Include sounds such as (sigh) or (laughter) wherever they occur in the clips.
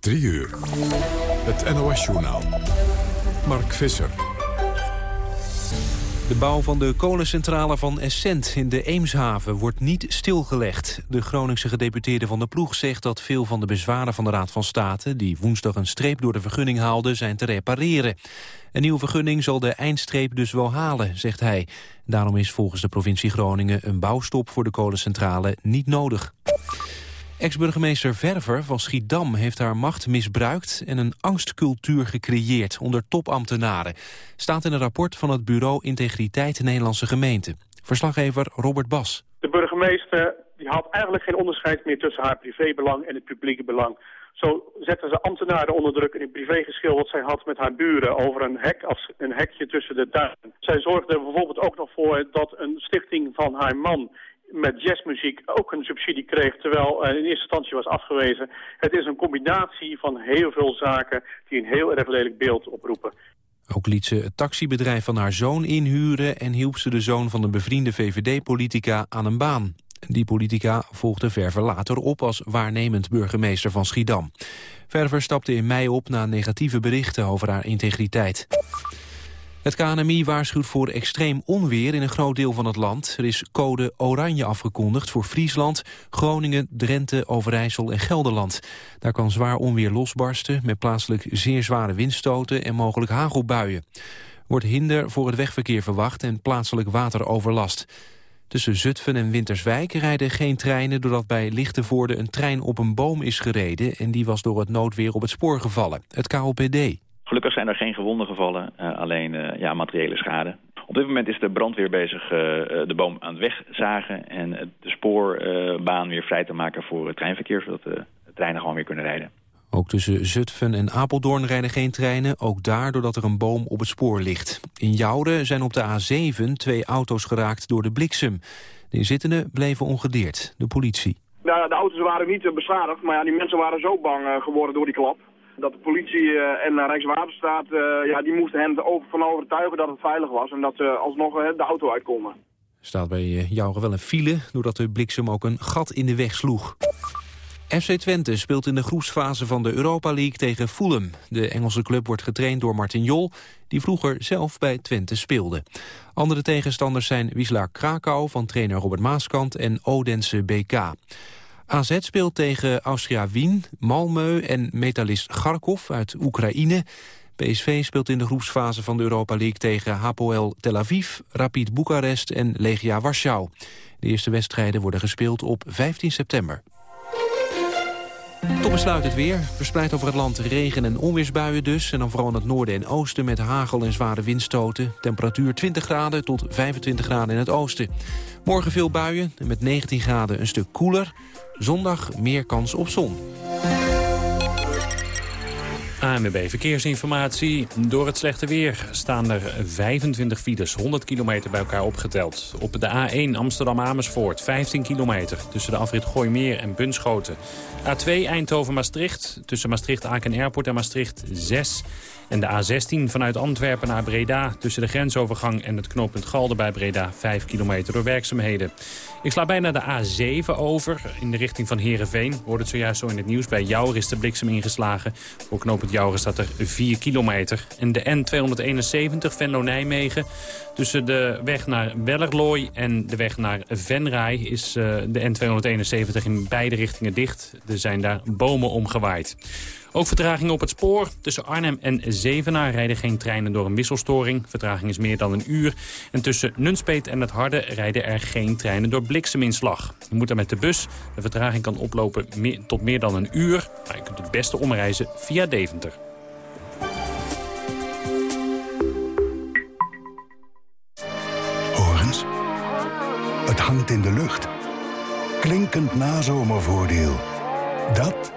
3 uur. Het NOS-journaal. Mark Visser. De bouw van de kolencentrale van Essent in de Eemshaven wordt niet stilgelegd. De Groningse gedeputeerde van de ploeg zegt dat veel van de bezwaren van de Raad van State... die woensdag een streep door de vergunning haalden, zijn te repareren. Een nieuwe vergunning zal de eindstreep dus wel halen, zegt hij. Daarom is volgens de provincie Groningen een bouwstop voor de kolencentrale niet nodig. Ex-burgemeester Verver van Schiedam heeft haar macht misbruikt... en een angstcultuur gecreëerd onder topambtenaren. Staat in een rapport van het bureau Integriteit Nederlandse Gemeenten. Verslaggever Robert Bas. De burgemeester die had eigenlijk geen onderscheid meer tussen haar privébelang en het publieke belang. Zo zetten ze ambtenaren onder druk in een privégeschil wat zij had met haar buren over een hek als een hekje tussen de tuinen. Zij zorgde bijvoorbeeld ook nog voor dat een stichting van haar man met jazzmuziek ook een subsidie kreeg, terwijl uh, in eerste instantie was afgewezen. Het is een combinatie van heel veel zaken die een heel erg lelijk beeld oproepen. Ook liet ze het taxibedrijf van haar zoon inhuren... en hielp ze de zoon van een bevriende VVD-politica aan een baan. Die politica volgde Verver later op als waarnemend burgemeester van Schiedam. Verver stapte in mei op na negatieve berichten over haar integriteit. Het KNMI waarschuwt voor extreem onweer in een groot deel van het land. Er is code oranje afgekondigd voor Friesland, Groningen, Drenthe, Overijssel en Gelderland. Daar kan zwaar onweer losbarsten met plaatselijk zeer zware windstoten en mogelijk hagelbuien. Wordt hinder voor het wegverkeer verwacht en plaatselijk wateroverlast. Tussen Zutphen en Winterswijk rijden geen treinen... doordat bij Lichtenvoorde een trein op een boom is gereden... en die was door het noodweer op het spoor gevallen. Het KOPD. Gelukkig zijn er geen gewonden gevallen, uh, alleen uh, ja, materiële schade. Op dit moment is de brandweer bezig uh, de boom aan het wegzagen... en de spoorbaan weer vrij te maken voor het treinverkeer... zodat de treinen gewoon weer kunnen rijden. Ook tussen Zutphen en Apeldoorn rijden geen treinen, ook daar doordat er een boom op het spoor ligt. In Jouden zijn op de A7 twee auto's geraakt door de bliksem. De inzittenden bleven ongedeerd, de politie. De, de auto's waren niet beschadigd, maar ja, die mensen waren zo bang geworden door die klap dat de politie uh, en Rijkswaterstaat, uh, ja, die moesten hen er van overtuigen dat het veilig was en dat ze alsnog uh, de auto uitkomen. Staat bij jou wel een file, doordat de bliksem ook een gat in de weg sloeg. FC Twente speelt in de groepsfase van de Europa League tegen Fulham. De Engelse club wordt getraind door Martin Jol, die vroeger zelf bij Twente speelde. Andere tegenstanders zijn Wisla Krakau van trainer Robert Maaskant en Odense BK. AZ speelt tegen Austria Wien, Malmö en metalist Kharkov uit Oekraïne. PSV speelt in de groepsfase van de Europa League tegen Hapoel Tel Aviv, Rapid Boekarest en Legia Warschau. De eerste wedstrijden worden gespeeld op 15 september. Tot besluit het weer. Verspreid over het land regen- en onweersbuien dus. En dan vooral in het noorden en oosten met hagel en zware windstoten. Temperatuur 20 graden tot 25 graden in het oosten. Morgen veel buien en met 19 graden een stuk koeler. Zondag meer kans op zon. ANWB Verkeersinformatie. Door het slechte weer staan er 25 files, 100 kilometer bij elkaar opgeteld. Op de A1 Amsterdam-Amersfoort, 15 kilometer tussen de afrit Gooimeer en Bunschoten. A2 Eindhoven-Maastricht, tussen Maastricht-Aken Airport en Maastricht 6. En de A16 vanuit Antwerpen naar Breda... tussen de grensovergang en het knooppunt Galden bij Breda... 5 kilometer door werkzaamheden. Ik sla bijna de A7 over in de richting van Heerenveen. Hoort het zojuist zo in het nieuws. Bij Jouwer is de bliksem ingeslagen. Voor knooppunt Jouwer staat er 4 kilometer. En de N271 Venlo-Nijmegen. Tussen de weg naar Wellerlooy en de weg naar Venray... is uh, de N271 in beide richtingen dicht. Er zijn daar bomen omgewaaid. Ook vertraging op het spoor. Tussen Arnhem en Zevenaar rijden geen treinen door een wisselstoring. Vertraging is meer dan een uur. En tussen Nunspeet en het Harde rijden er geen treinen door blikseminslag. Je moet er met de bus. De vertraging kan oplopen tot meer dan een uur. Maar je kunt het beste omreizen via Deventer. Horens. Het hangt in de lucht. Klinkend nazomervoordeel. Dat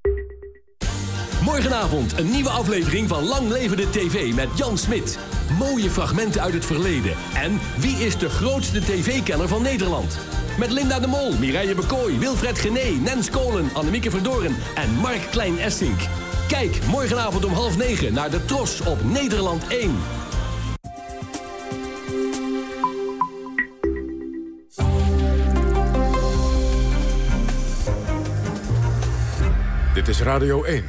Morgenavond een nieuwe aflevering van Lang Leven de TV met Jan Smit. Mooie fragmenten uit het verleden. En wie is de grootste tv-kenner van Nederland? Met Linda de Mol, Mireille Bekooi, Wilfred Gené, Nens Kolen, Annemieke Verdoren en Mark Klein-Essink. Kijk morgenavond om half negen naar de Tros op Nederland 1. Dit is Radio 1.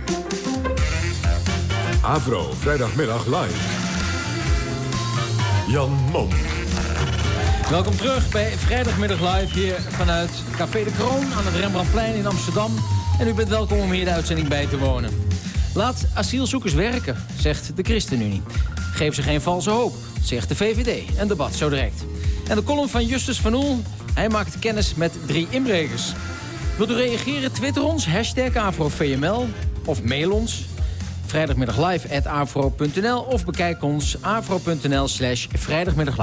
Avro, vrijdagmiddag live. Jan Mom. Welkom terug bij Vrijdagmiddag Live hier vanuit Café de Kroon aan het Rembrandtplein in Amsterdam. En u bent welkom om hier de uitzending bij te wonen. Laat asielzoekers werken, zegt de ChristenUnie. Geef ze geen valse hoop, zegt de VVD. Een debat zo direct. En de column van Justus van Oel. Hij maakt kennis met drie inbrekers. Wilt u reageren? Twitter ons, hashtag AfroVML of mail ons. Vrijdagmiddag live at afro.nl of bekijk ons afro.nl slash vrijdagmiddag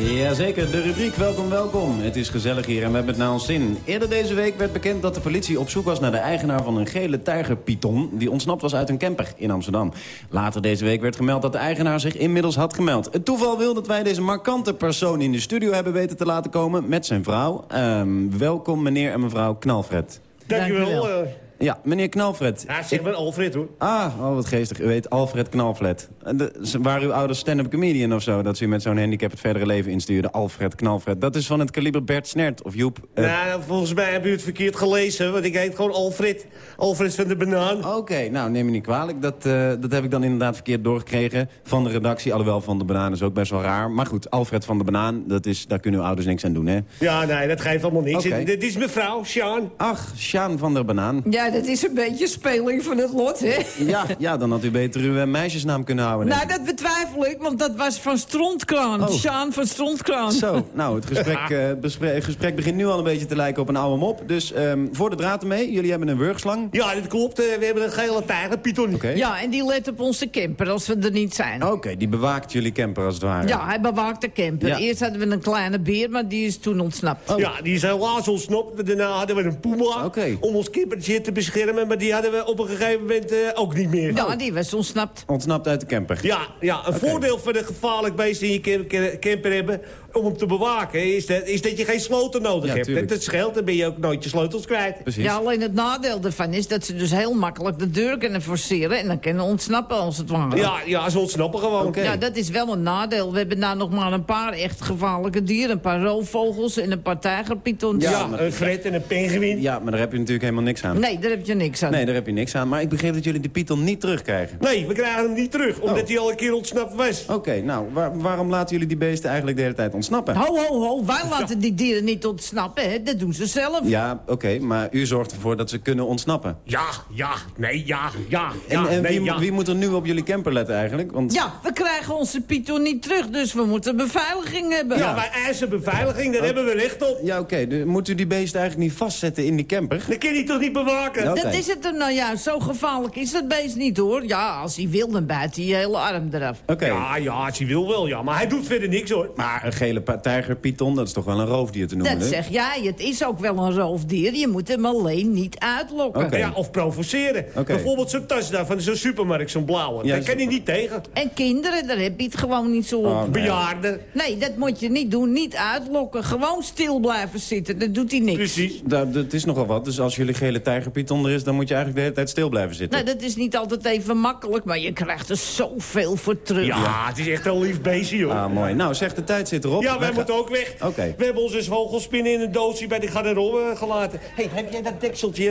Jazeker, de rubriek Welkom Welkom. Het is gezellig hier en we hebben het naar ons zin. Eerder deze week werd bekend dat de politie op zoek was naar de eigenaar van een gele tijgerpython... die ontsnapt was uit een camper in Amsterdam. Later deze week werd gemeld dat de eigenaar zich inmiddels had gemeld. Het toeval wil dat wij deze markante persoon in de studio hebben weten te laten komen... met zijn vrouw. Um, welkom meneer en mevrouw Knalfred. Dankjewel. Dank ja, meneer Knalfred. Ja, zeg maar Alfred, hoor. Ah, oh, wat geestig. U weet Alfred Knalfred. De, waren uw ouders stand-up comedian of zo? Dat ze u met zo'n handicap het verdere leven instuurde. Alfred Knalfred. Dat is van het kaliber Bert Snert of Joep. Uh... Nou, volgens mij hebben u het verkeerd gelezen. Want ik heet gewoon Alfred. Alfred van de Banaan. Oké, nou, neem me niet kwalijk. Dat, uh, dat heb ik dan inderdaad verkeerd doorgekregen van de redactie. Alhoewel van de Banaan is ook best wel raar. Maar goed, Alfred van de Banaan, dat is, daar kunnen uw ouders niks aan doen, hè? Ja, nee, dat geeft allemaal niks. Okay. Dit is mevrouw, Sjaan. Ach, Sjaan van der Banaan. Ja, dat is een beetje speling van het lot, hè? Ja, ja dan had u beter uw uh, meisjesnaam kunnen houden. Nou, dat betwijfel ik, want dat was van Strontkraan. Oh. Sjaan van Strontkraan. Zo, nou, het gesprek, (laughs) uh, het gesprek begint nu al een beetje te lijken op een oude mop. Dus um, voor de draad ermee, jullie hebben een wurgslang. Ja, dat klopt. Uh, we hebben een gele tijgerpython. Okay. Ja, en die let op onze camper als we er niet zijn. Oké, okay, die bewaakt jullie camper als het ware. Ja, hij bewaakt de camper. Ja. Eerst hadden we een kleine beer, maar die is toen ontsnapt. Oh. Ja, die is helaas ontsnapt. Daarna hadden we een puma okay. om ons campertje te beschermen. Maar die hadden we op een gegeven moment uh, ook niet meer. Ja, die was ontsnapt. Ontsnapt uit de camper? Ja, ja een okay. voordeel van een gevaarlijk beest in je camper hebben om hem te bewaken... is dat, is dat je geen sleutel nodig ja, hebt. Tuurlijk. Dat scheelt, dan ben je ook nooit je sleutels kwijt. Precies. Ja, alleen het nadeel ervan is dat ze dus heel makkelijk de deur kunnen forceren... en dan kunnen ontsnappen als het ware. Ja, ja ze ontsnappen gewoon. Okay. Ja, dat is wel een nadeel. We hebben daar nog maar een paar echt gevaarlijke dieren. Een paar roofvogels en een paar tijgerpythons. Ja, ja een fret en een pinguïn. Ja, maar daar heb je natuurlijk helemaal niks aan. Nee, daar heb je niks aan. Nee, daar heb je niks aan. Maar ik begreep dat jullie de python niet terugkrijgen. Nee, we krijgen hem niet terug, omdat oh. hij al een keer ontsnapt was. Oké, nou, waar, waarom laten jullie die beesten eigenlijk de hele tijd ontsnappen? Ho, ho, ho, wij laten die dieren niet ontsnappen, hè? Dat doen ze zelf. Ja, oké, maar u zorgt ervoor dat ze kunnen ontsnappen. Ja, ja, nee, ja, ja. En, ja, en nee, wie, ja. wie, moet er nu op jullie camper letten eigenlijk? Want... Ja, we krijgen onze python niet terug, dus we moeten beveiliging hebben. Ja, wij eisen beveiliging, daar oh. hebben we recht op. Ja, oké, okay. moet u die beesten eigenlijk niet vastzetten in die camper? Dat kan hij toch niet bewaken? Okay. Dat is het er nou juist, zo gevaarlijk is dat beest niet, hoor. Ja, als hij wil, dan bijt hij je hele arm eraf. Oké. Ja, ja, als hij wil wel, ja. Maar hij doet verder niks, hoor. Maar een gele tijgerpython, dat is toch wel een roofdier te noemen, Dat zeg jij, het is ook wel een roofdier. Je moet hem alleen niet uitlokken. Okay. Ja, of provoceren. Okay. Bijvoorbeeld zo'n tas daar van zo'n supermarkt, zo'n blauwe. Ja, daar kan hij niet tegen. En kinderen, daar heb je het gewoon niet zo op. Oh, nee. Bejaarden. Nee, dat moet je niet doen. Niet uitlokken. Gewoon stil blijven zitten. Dat doet hij niks. Precies. Dat, dat is nogal wat. Dus als jullie gele tijgerpython er is... dan moet je eigenlijk de hele tijd stil blijven zitten. Nou, dat is niet altijd even makkelijk. Maar je krijgt er zoveel voor terug. Ja, het is echt een lief beestje, joh. Ah, mooi. Nou, zeg, de tijd zit erop. Ja, wij moeten ook weg. Oké. Okay. We hebben onze vogelspinnen in een doosje bij de garderobe gelaten. hey, heb jij dat dekseltje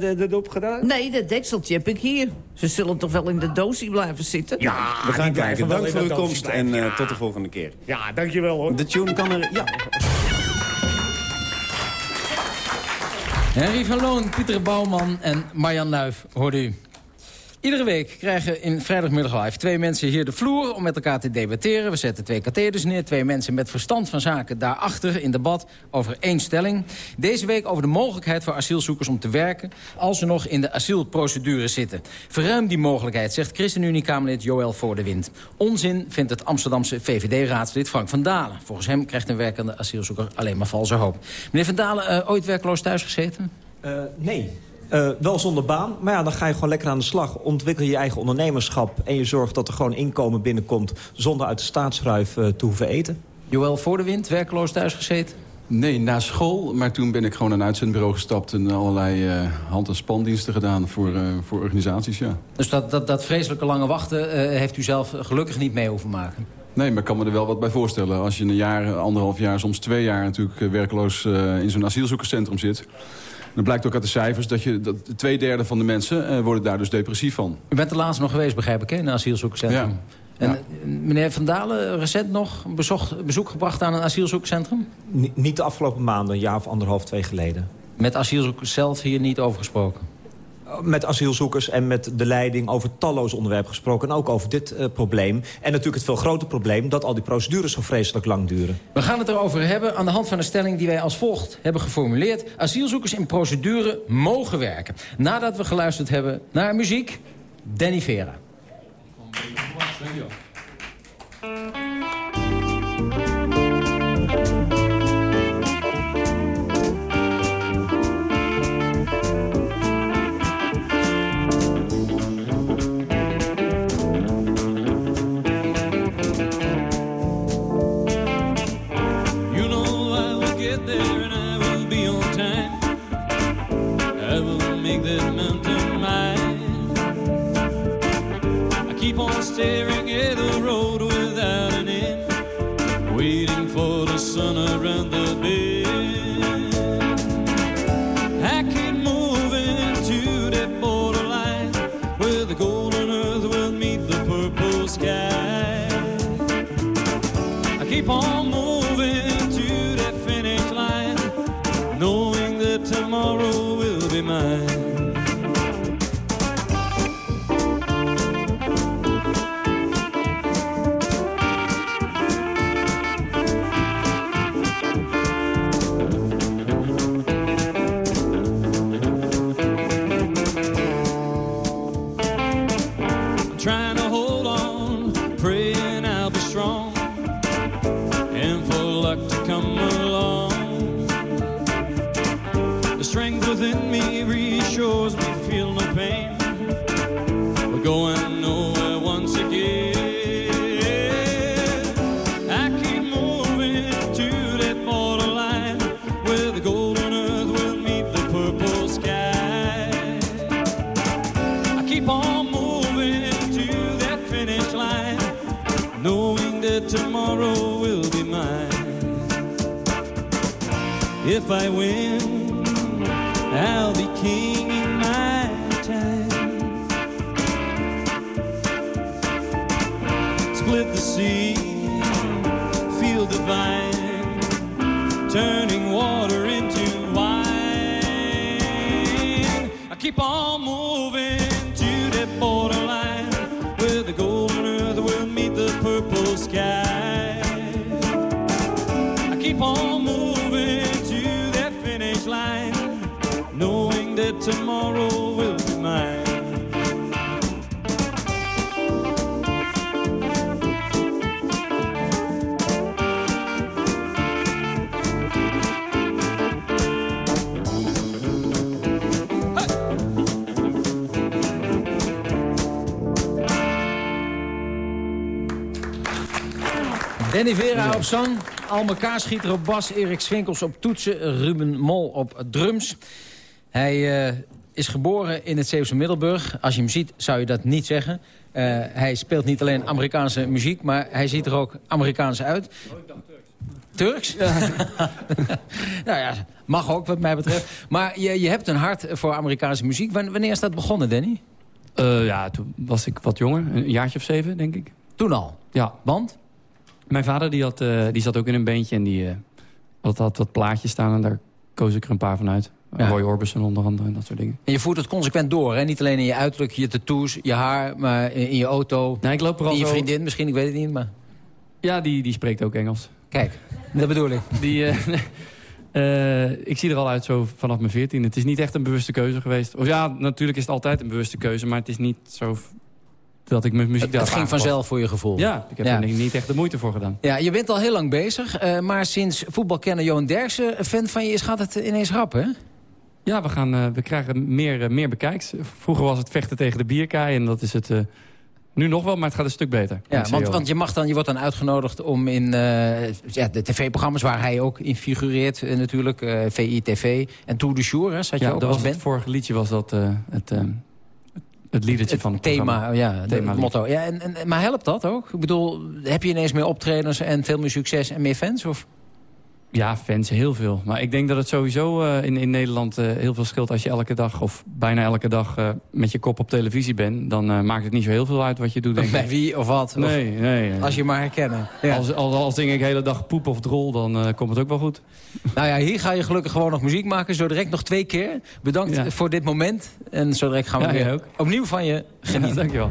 uh, erop gedaan? Nee, dat dekseltje heb ik hier. Ze zullen toch wel in de doosje blijven zitten? Ja, we gaan kijken. Dank voor uw komst en uh, ja. tot de volgende keer. Ja, dankjewel hoor. De tune kan er... Ja. Henry van Loon, Pieter Bouwman en Marjan Luif, hoorde u. Iedere week krijgen in Vrijdagmiddag Live twee mensen hier de vloer om met elkaar te debatteren. We zetten twee katheders neer, twee mensen met verstand van zaken daarachter in debat over één stelling. Deze week over de mogelijkheid voor asielzoekers om te werken als ze nog in de asielprocedure zitten. Verruim die mogelijkheid, zegt ChristenUnie-Kamerlid Joël Wind. Onzin vindt het Amsterdamse VVD-raadslid Frank van Dalen. Volgens hem krijgt een werkende asielzoeker alleen maar valse hoop. Meneer van Dalen, uh, ooit werkloos thuis gezeten? Uh, nee. Uh, wel zonder baan, maar ja, dan ga je gewoon lekker aan de slag. Ontwikkel je eigen ondernemerschap en je zorgt dat er gewoon inkomen binnenkomt... zonder uit de staatsruif uh, te hoeven eten. Joël Voor de Wind, werkloos thuis gezeten? Nee, na school. Maar toen ben ik gewoon naar een uitzendbureau gestapt... en allerlei uh, hand- en spandiensten gedaan voor, uh, voor organisaties, ja. Dus dat, dat, dat vreselijke lange wachten uh, heeft u zelf gelukkig niet mee hoeven maken? Nee, maar ik kan me er wel wat bij voorstellen. Als je een jaar, anderhalf jaar, soms twee jaar natuurlijk werkloos in zo'n asielzoekerscentrum zit... Dan blijkt ook uit de cijfers dat, je, dat twee derde van de mensen uh, worden daar dus depressief van. U bent er laatst nog geweest, begrijp ik, in een asielzoekerscentrum. Ja. En ja. meneer Van Dalen, recent nog bezocht, bezoek gebracht aan een asielzoekerscentrum? N niet de afgelopen maanden, een jaar of anderhalf, twee geleden. Met asielzoekers zelf hier niet over gesproken? Met asielzoekers en met de leiding over talloze onderwerpen gesproken. En ook over dit uh, probleem. En natuurlijk het veel grotere probleem dat al die procedures zo vreselijk lang duren. We gaan het erover hebben aan de hand van een stelling die wij als volgt hebben geformuleerd. Asielzoekers in procedure mogen werken. Nadat we geluisterd hebben naar muziek, Danny Vera. Turning water into wine. I keep on moving to that borderline where the golden earth will meet the purple sky. I keep on moving to that finish line, knowing that tomorrow Danny Vera op zang, Alme Kaarschieter op bas, Erik Swinkels op toetsen, Ruben Mol op drums. Hij uh, is geboren in het Zeeuwse Middelburg. Als je hem ziet, zou je dat niet zeggen. Uh, hij speelt niet alleen Amerikaanse muziek, maar hij ziet er ook Amerikaans uit. Turks? Ja. (laughs) nou ja, mag ook wat mij betreft. Maar je, je hebt een hart voor Amerikaanse muziek. Wanneer is dat begonnen, Danny? Uh, ja, toen was ik wat jonger. Een jaartje of zeven, denk ik. Toen al? Ja. Want? Mijn vader die had, uh, die zat ook in een beentje en die uh, had, had wat plaatjes staan en daar koos ik er een paar van uit. Ja. Roy Orbison onder andere en dat soort dingen. En je voert het consequent door, hè? Niet alleen in je uiterlijk, je tattoos, je haar... maar in, in je auto, nee, ik loop er al in je vriendin misschien, ik weet het niet, maar... Ja, die, die spreekt ook Engels. Kijk, dat bedoel ik. (laughs) Die, eh, (laughs) eh, ik zie er al uit zo vanaf mijn 14. Het is niet echt een bewuste keuze geweest. Of ja, natuurlijk is het altijd een bewuste keuze, maar het is niet zo dat ik mijn muziek Het, daar het ging vanzelf voor je gevoel. Ja, ik heb Ja. er niet echt de moeite voor gedaan. Ja, je bent al heel lang bezig, eh, maar sinds voetbalkenner Johan Derksen... fan van je is, gaat het ineens rap, hè? Ja, we, gaan, eh, we krijgen meer, eh, meer bekijks. Vroeger was het vechten tegen de bierkaai en dat is het nu nog wel, maar het gaat een stuk beter. Ja, want, want je, mag dan, je wordt dan uitgenodigd om in ja, de tv-programma's... waar hij ook in figureert natuurlijk, eh VI TV en Tour de Jour, hè, zat je ook dat was het vorige liedje was dat eh, het, eh, het liedertje van het thema, programma. ja, het motto. Ja, en, en, maar helpt dat ook? Ik bedoel, heb je ineens meer optredens en veel meer succes en meer fans? Of? Ja, fans, heel veel. Maar ik denk dat het sowieso eh, in, in Nederland eh, heel veel scheelt... als je elke dag, of bijna elke dag, eh, met je kop op televisie bent. Dan maakt het niet zo heel veel uit wat je doet, denk Bij ik. wie of wat? Of- Nee, nee. Als je maar herkennen. Ja. Als, als, als ding ik de hele dag poep of drol, dan komt het ook wel goed. Nou ja, hier ga je gelukkig gewoon nog muziek maken. Zo direct nog twee keer. Bedankt Ja. voor dit moment. En zo direct gaan we Ja, weer ook. opnieuw van je genieten. Dankjewel.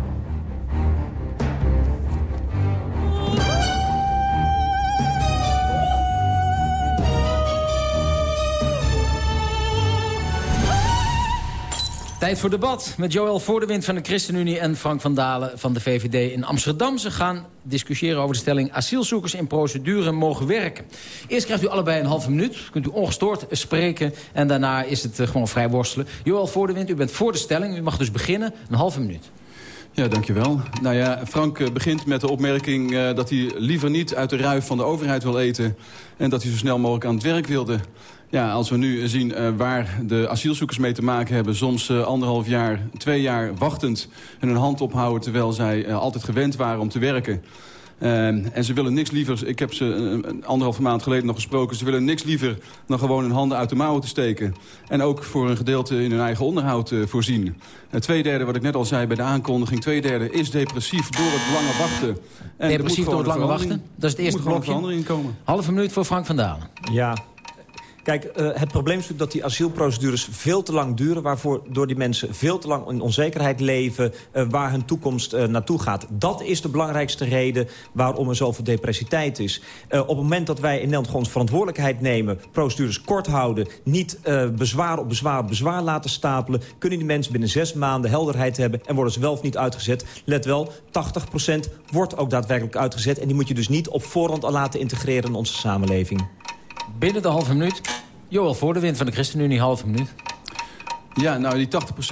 Tijd voor debat met Joël Voordewind van de ChristenUnie... en Frank van Dalen van de VVD in Amsterdam. Ze gaan discussiëren over de stelling... asielzoekers in procedure mogen werken. Eerst krijgt u allebei een halve minuut. Kunt u ongestoord spreken. En daarna is het eh, gewoon vrij worstelen. Joël Voordewind, u bent voor de stelling. U mag dus beginnen. Een halve minuut. Ja, dankjewel. Nou ja, Frank eh, begint met de opmerking eh, dat hij liever niet uit de ruif van de overheid wil eten. En dat hij zo snel mogelijk aan het werk wilde. Ja, als we nu zien eh, waar de asielzoekers mee te maken hebben... soms eh, anderhalf jaar, twee jaar wachtend en hun hand ophouden... terwijl zij eh, altijd gewend waren om te werken. En ze willen niks liever, ik heb ze een, een anderhalve maand geleden nog gesproken... ze willen niks liever dan gewoon hun handen uit de mouwen te steken. En ook voor een gedeelte in hun eigen onderhoud eh, voorzien. Uh, twee derde, wat ik net al zei bij de aankondiging... twee derde is depressief door het lange wachten. En Depressief door het lange wachten. Dat is het er eerste moet gewoon een blokje. verandering komen. Halve minuut voor Frank van Dalen. Ja. Kijk, eh, het probleem is natuurlijk dat die asielprocedures veel te lang duren... waarvoor door die mensen veel te lang in onzekerheid leven... eh, waar hun toekomst eh, naartoe gaat. Dat is de belangrijkste reden waarom er zoveel depressiteit is. Op het moment dat wij in Nederland gewoon verantwoordelijkheid nemen... procedures kort houden, niet bezwaar op bezwaar bezwaar laten stapelen... kunnen die mensen binnen zes maanden helderheid hebben... en worden ze wel of niet uitgezet. Let wel, 80% wordt ook daadwerkelijk uitgezet... en die moet je dus niet op voorhand al laten integreren in onze samenleving. Binnen de halve minuut. Joël Voordewind van de ChristenUnie, halve minuut. Ja, nou die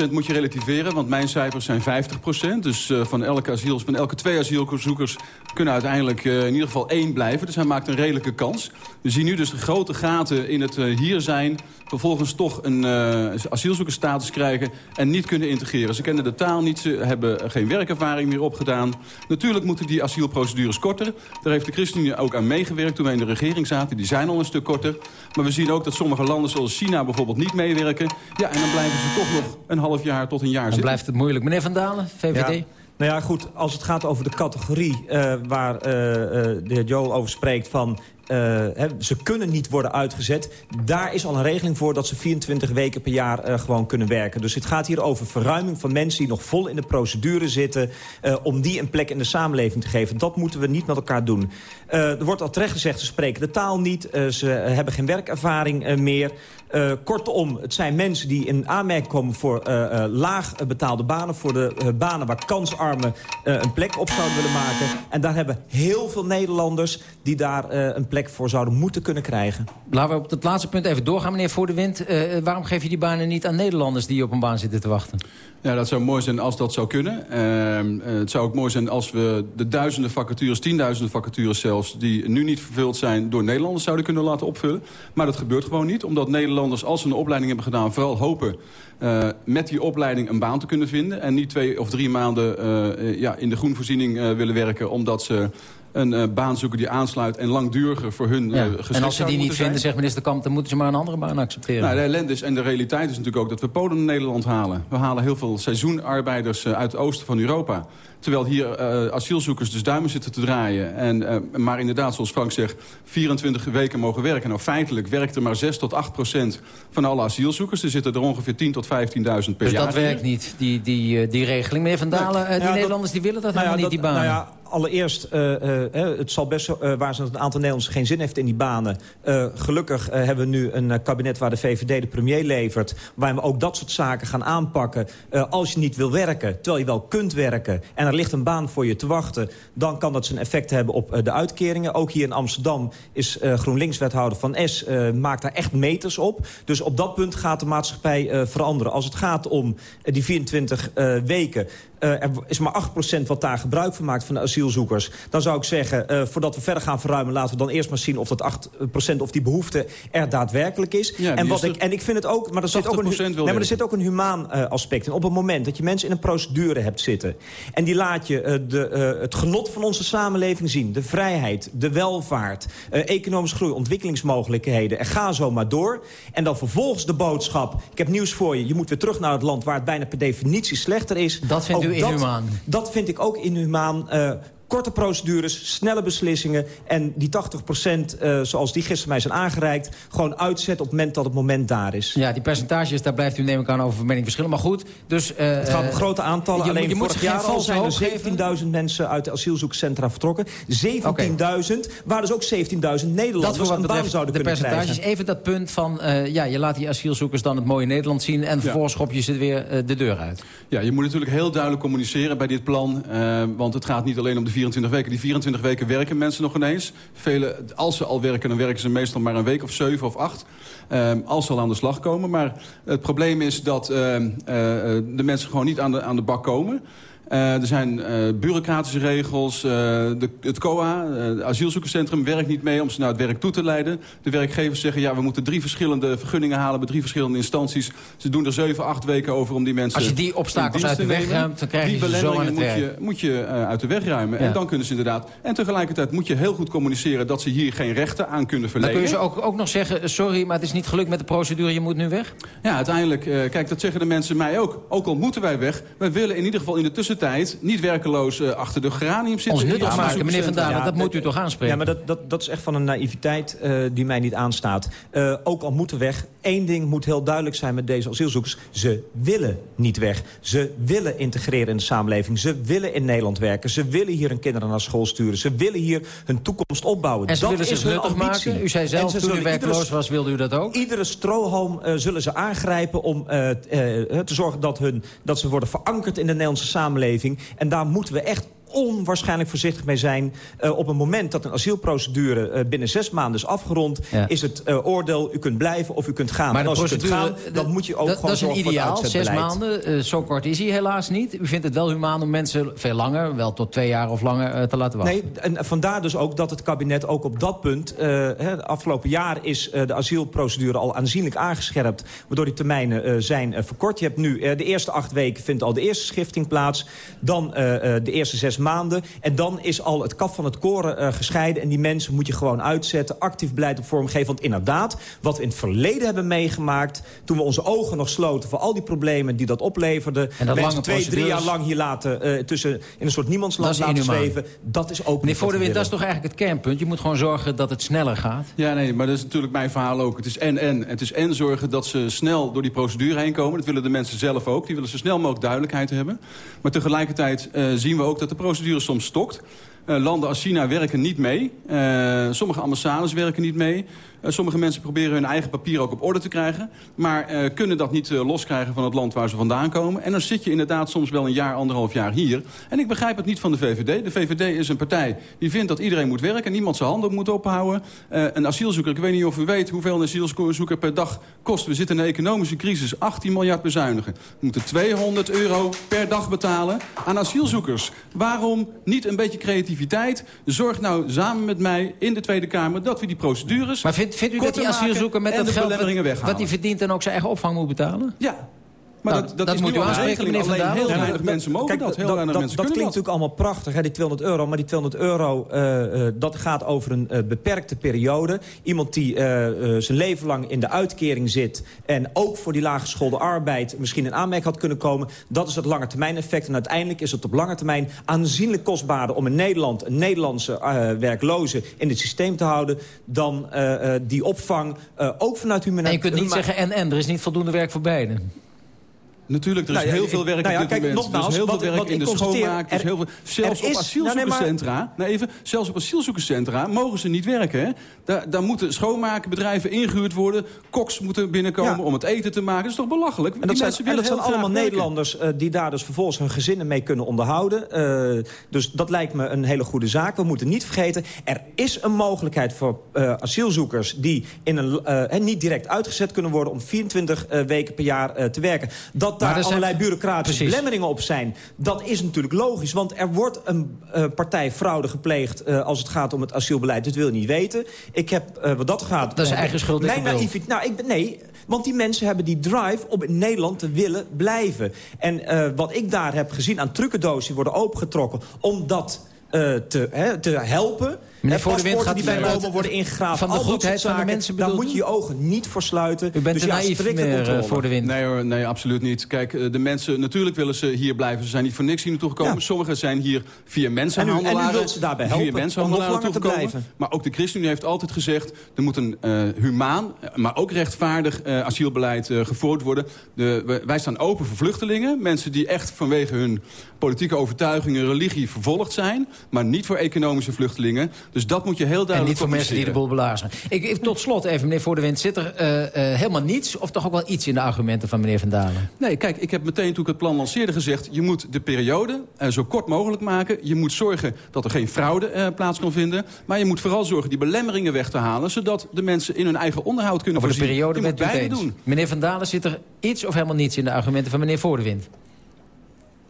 80% moet je relativeren, want mijn cijfers zijn 50%. Dus eh, van, elke asiel, van elke twee asielzoekers kunnen uiteindelijk eh, in ieder geval één blijven. Dus hij maakt een redelijke kans. We zien nu dus de grote gaten in het eh, hier zijn... vervolgens toch een asielzoekersstatus krijgen en niet kunnen integreren. Ze kennen de taal niet, ze hebben geen werkervaring meer opgedaan. Natuurlijk moeten die asielprocedures korter. Daar heeft de ChristenUnie ook aan meegewerkt toen wij in de regering zaten. Die zijn al een stuk korter. Maar we zien ook dat sommige landen zoals China bijvoorbeeld niet meewerken. Ja, en dan blijven ze toch nog een half jaar tot een jaar Dan zitten. blijft het moeilijk. Meneer Van Dalen, VVD. Ja. Nou ja, goed, als het gaat over de categorie eh, waar eh, eh, de heer Joel over spreekt van... eh, hè, ze kunnen niet worden uitgezet. Daar is al een regeling voor dat ze 24 weken per jaar eh, gewoon kunnen werken. Dus het gaat hier over verruiming van mensen die nog vol in de procedure zitten... eh, om die een plek in de samenleving te geven. Dat moeten we niet met elkaar doen. Eh, er wordt al terecht gezegd, ze spreken de taal niet. eh, ze hebben geen werkervaring eh, meer. Eh, kortom, het zijn mensen die in aanmerking komen voor eh, eh, laag betaalde banen. Voor de banen waar kansarmen een plek op zouden willen maken. En daar hebben heel veel Nederlanders die daar een plek voor zouden moeten kunnen krijgen. Laten we op het laatste punt even doorgaan, meneer Voor de Wind. Waarom geef je die banen niet aan Nederlanders die op een baan zitten te wachten? Ja, dat zou mooi zijn als dat zou kunnen. Ehm, eh, het zou ook mooi zijn als we de duizenden vacatures, tienduizenden vacatures zelfs... die nu niet vervuld zijn door Nederlanders zouden kunnen laten opvullen. Maar dat gebeurt gewoon niet, omdat Nederlanders als ze een opleiding hebben gedaan... vooral hopen uh, met die opleiding een baan te kunnen vinden... en niet twee of drie maanden uh, ja, in de groenvoorziening willen werken... omdat ze een eh, baan zoeken die aansluit en langduriger voor hun Ja. geschikt En als ze die niet vinden, zijn. zegt minister Kamp... dan moeten ze maar een andere baan accepteren. Nou, de ellende is, en de realiteit is natuurlijk ook dat we Polen naar Nederland halen. We halen heel veel seizoenarbeiders eh, uit het oosten van Europa. Terwijl hier eh, asielzoekers dus duimen zitten te draaien. En, eh, maar inderdaad, zoals Frank zegt, 24 weken mogen werken. Nou, feitelijk werkt er maar 6 tot 8 procent van alle asielzoekers. Er zitten er ongeveer 10 tot 15.000 per dus jaar. dat werkt niet, die, die, eh, die regeling. Meneer Van Dalen, eh, die dat- Nederlanders die willen dat Nou ja, niet, dat- die banen. Nou ja, allereerst, eh, eh, het zal best eh, waar ze een aantal Nederlanders geen zin heeft in die banen. Eh, gelukkig hebben we nu een kabinet waar de VVD de premier levert. Waar we ook dat soort zaken gaan aanpakken. Eh, als je niet wil werken, terwijl je wel kunt werken... en er ligt een baan voor je te wachten... dan kan dat zijn effect hebben op eh, de uitkeringen. Ook hier in Amsterdam is eh, GroenLinks-wethouder Van S... eh, maakt daar echt meters op. Dus op dat punt gaat de maatschappij veranderen. Als het gaat om die 24 eh, weken... Eh, er is maar 8% wat daar gebruik van maakt van de asielzoekers. Dan zou ik zeggen, eh, voordat we verder gaan verruimen... laten we dan eerst maar zien of dat 8% of die behoefte er daadwerkelijk is. Ja, en, wat is ik, en ik vind het ook... Maar er, zit ook een, 80% wil nee, maar er zit ook een humaan eh, aspect in. Op het moment dat je mensen in een procedure hebt zitten... en die laat je de, eh, het genot van onze samenleving zien... de vrijheid, de welvaart, eh, economische groei, ontwikkelingsmogelijkheden... en ga zo maar door. En dan vervolgens de boodschap... ik heb nieuws voor je, je moet weer terug naar het land... waar het bijna per definitie slechter is. Dat vindt Ook u inhumaan? Dat vind ik ook inhumaan. Korte procedures, snelle beslissingen... en die 80% eh, zoals die gisteren mij zijn aangereikt... gewoon uitzetten op het moment dat het moment daar is. Ja, die percentages, daar blijft u neem ik aan over mening verschillen. Maar goed, dus... eh, Het gaat om eh, grote aantallen. je Alleen je vorig jaar al zijn er geven. 17.000 mensen uit de asielzoekcentra vertrokken. 17.000, waar dus ook 17.000 Dat Nederlanders voor wat een baan betreft zouden de kunnen percentages. krijgen. Even dat punt van, eh, ja, je laat die asielzoekers dan het mooie Nederland zien... en vervolgens schop je ze weer de deur uit. Ja, je moet natuurlijk heel duidelijk communiceren bij dit plan. eh, want het gaat niet alleen om de 24 weken. Die 24 weken werken mensen nog ineens. Vele, als ze al werken, dan werken ze meestal maar een week of zeven of acht. eh, als ze al aan de slag komen. Maar het probleem is dat eh, eh, de mensen gewoon niet aan de, aan de bak komen. Eh, er zijn eh, bureaucratische regels. eh, de, het COA, het asielzoekerscentrum, werkt niet mee om ze naar het werk toe te leiden. De werkgevers zeggen, ja, we moeten drie verschillende vergunningen halen... bij drie verschillende instanties. Ze doen er zeven, acht weken over om die mensen... Als je die obstakels uit de weg ruimt, dan krijg je Die ze zo aan het moet je, moet je uit de weg ruimen. Ja. En dan kunnen ze inderdaad... En tegelijkertijd moet je heel goed communiceren... dat ze hier geen rechten aan kunnen Dan verlenen. kun je ze ook, ook nog zeggen, sorry, maar het is niet gelukt met de procedure, je moet nu weg. Ja, uiteindelijk, kijk, dat zeggen de mensen mij ook. Ook al moeten wij weg, wij willen in ieder geval in de tussentijd... niet werkeloos eh, achter de geranium zitten. Ons nuttig maken, meneer Van. Dalen, dat moet u toch aanspreken? Ja, maar dat, dat, dat is echt van een naïviteit eh, die mij niet aanstaat. Eh, ook al moeten weg, één ding moet heel duidelijk zijn met deze asielzoekers. Ze willen niet weg. Ze willen integreren in de samenleving. Ze willen in Nederland werken. Ze willen hier hun kinderen naar school sturen. Ze willen hier hun toekomst opbouwen. En ze dat willen zich hun nuttig ambitie. maken. U zei zelf, ze toen u werkloos iedere- was, wilde u dat ook? Iedere strohalm eh, zullen ze aangrijpen om eh, eh, te zorgen dat, hun, dat ze worden verankerd in de Nederlandse samenleving. En daar moeten we echt onwaarschijnlijk voorzichtig mee zijn. Eh, op het moment dat een asielprocedure eh, binnen zes maanden is afgerond... Ja. is het eh, oordeel, u kunt blijven of u kunt gaan. Maar en als u kunt gaan, dan moet je ook gewoon dat is een ideaal, zes maanden. zo kort is hij helaas niet. U vindt het wel humaan om mensen veel langer, wel tot twee jaar of langer, te laten wachten. Nee, en vandaar dus ook dat het kabinet ook op dat punt... hè, afgelopen jaar is de asielprocedure al aanzienlijk aangescherpt... waardoor die termijnen zijn verkort. Je hebt nu de eerste acht weken vindt al de eerste schifting plaats. Dan de eerste zes maanden. En dan is al het kaf van het koren eh, gescheiden. En die mensen moet je gewoon uitzetten. Actief beleid op vormgeven. Want inderdaad, wat we in het verleden hebben meegemaakt... toen we onze ogen nog sloten voor al die problemen die dat opleverde... En dat mensen lange twee, drie jaar lang hier laten... eh, tussen, in een soort niemandsland laten zweven. Dat is ook niet wat we Voordewind, dat is toch eigenlijk het kernpunt? Je moet gewoon zorgen dat het sneller gaat. Ja, nee, maar dat is natuurlijk mijn verhaal ook. Het is en-en. Het is en zorgen dat ze snel door die procedure heen komen. Dat willen de mensen zelf ook. Die willen zo snel mogelijk duidelijkheid hebben. Maar tegelijkertijd eh, zien we ook dat de procedure soms stokt. Eh, landen als China werken niet mee. Eh, sommige ambassades werken niet mee. Eh, sommige mensen proberen hun eigen papier ook op orde te krijgen. Maar eh, kunnen dat niet eh, loskrijgen van het land waar ze vandaan komen. En dan zit je inderdaad soms wel een jaar, anderhalf jaar hier. En ik begrijp het niet van de VVD. De VVD is een partij die vindt dat iedereen moet werken. Niemand zijn handen moet ophouden. Een asielzoeker, ik weet niet of u weet hoeveel een asielzoeker per dag kost. We zitten in een economische crisis. 18 miljard bezuinigen. We moeten 200 euro per dag betalen aan asielzoekers. Waarom niet een beetje creativiteit? Zorg nou samen met mij in de Tweede Kamer dat we die procedures... vindt u dat die asielzoeker met dat geld wat, wat hij verdient... en ook zijn eigen opvang moet betalen? Ja. Maar Nou, dat, dat, dat is moet nu al een aanspreken, regeling. meneer Van Alleen heel Ja, mensen mogen Kijk, dat. Heel weinig mensen dat klinkt natuurlijk allemaal prachtig, hè, die 200 euro. Maar die 200 euro, eh, eh, dat gaat over een eh, beperkte periode. Iemand die eh, eh, zijn leven lang in de uitkering zit... en ook voor die laaggeschoolde arbeid misschien in aanmerking had kunnen komen... dat is het lange termijn effect. En uiteindelijk is het op lange termijn aanzienlijk kostbaarder... om in Nederland een Nederlandse eh, werkloze in het systeem te houden... dan eh, eh, die opvang eh, ook vanuit humanitaire... En je kunt niet zeggen en en, er is niet voldoende werk voor beiden. Natuurlijk, er is Nou heel ik- veel werk nou ja, op dit kijk, moment. nogmaals, er is heel wat- veel werk in de schoonmaak. Er is heel veel, zelfs op asielzoekerscentra... Nee, even, zelfs op asielzoekerscentra mogen ze niet werken. Hè? Daar, daar moeten schoonmakenbedrijven ingehuurd worden. Koks moeten binnenkomen Ja. om het eten te maken. Dat is toch belachelijk? En Die dat zijn, mensen en dat willen zijn heel allemaal. Nederlanders eh, die daar dus vervolgens hun gezinnen mee kunnen onderhouden. Eh, dus dat lijkt me een hele goede zaak. We moeten niet vergeten, er is een mogelijkheid voor eh, asielzoekers... die in een, niet direct uitgezet kunnen worden om 24 eh, weken per jaar te werken. Dat daar er zijn- allerlei bureaucratische Precies. belemmeringen op zijn, dat is natuurlijk logisch. Want er wordt een eh, partij fraude gepleegd eh, als het gaat om het asielbeleid. Dat wil je niet weten. Ik heb, eh, wat dat gaat... Dat is eigen schuld, Mijn naïviteit nou, ik nee, want die mensen hebben die drive om in Nederland te willen blijven. En wat ik daar heb gezien aan trucendozen die worden opengetrokken... om dat te, hè, te helpen... Meneer Voor de Wind gaat die bij Rome worden ingegraven. van de al goedheid van de mensen Daar bedoelt moet je je ogen niet voor sluiten. U bent dus ja, naïef, strikte meneer, controle. eh, Voor de Wind. Nee hoor, nee, absoluut niet. Kijk, eh, de mensen, natuurlijk willen ze hier blijven. Ze zijn niet voor niks hier naartoe gekomen. Ja. Sommigen zijn hier via En u- mensenhandelaren. en u wilt ze daarbij via helpen mensenhandelaren om nog langer naartoe te gekomen. blijven. Maar ook de ChristenUnie heeft altijd gezegd... er moet een eh, humaan, maar ook rechtvaardig eh, asielbeleid gevoerd worden. De, wij staan open voor vluchtelingen. Mensen die echt vanwege hun politieke overtuigingen, religie vervolgd zijn. Maar niet voor economische vluchtelingen. Dus dat moet je heel duidelijk En niet voor mensen die de boel belazen. Ik, ik- tot slot even, meneer Voor de Wind. Zit er eh, eh, helemaal niets of toch ook wel iets in de argumenten van meneer Van Dalen? Nee, kijk, ik heb meteen toen ik het plan lanceerde gezegd... je moet de periode eh, zo kort mogelijk maken. Je moet zorgen dat er geen fraude plaats kan vinden. Maar je moet vooral zorgen die belemmeringen weg te halen... zodat de mensen in hun eigen onderhoud kunnen Over de voorzien. periode je moet bent u beide doen. Meneer Van Dalen, zit er iets of helemaal niets in de argumenten van meneer Voor de Wind?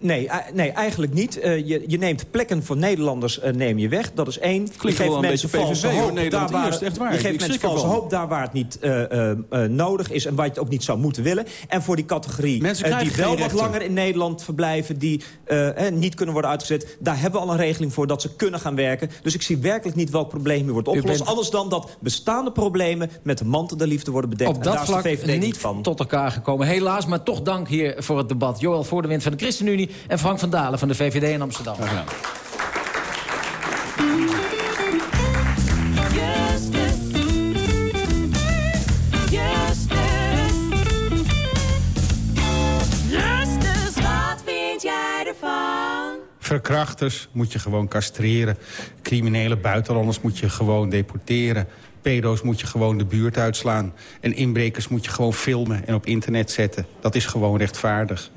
Nee, nee, eigenlijk niet. Eh, je, je neemt plekken voor Nederlanders eh, neem je weg. Dat is één. Klinkt je geeft mensen valse hoor. hoop. Nederland daar waar, eerst, echt waar. Je geeft mensen valse hoop daar waar het niet eh, nodig is... en waar je het ook niet zou moeten willen. En voor die categorie die wel wat rechten. langer in Nederland verblijven... die eh, niet kunnen worden uitgezet... daar hebben we al een regeling voor dat ze kunnen gaan werken. Dus ik zie werkelijk niet welk probleem hier wordt opgelost. bent- Anders dan dat bestaande problemen met de mantel der liefde worden bedekt. Op En dat daar is vlak de VVD niet van. tot elkaar gekomen. Helaas, maar toch dank hier voor het debat. Joël Voor de Wind van de ChristenUnie en Frank van Dalen van de VVD in Amsterdam. Justus, wat vind jij ervan? Verkrachters moet je gewoon castreren. Criminele buitenlanders moet je gewoon deporteren. Pedo's moet je gewoon de buurt uitslaan. En inbrekers moet je gewoon filmen en op internet zetten. Dat is gewoon rechtvaardig.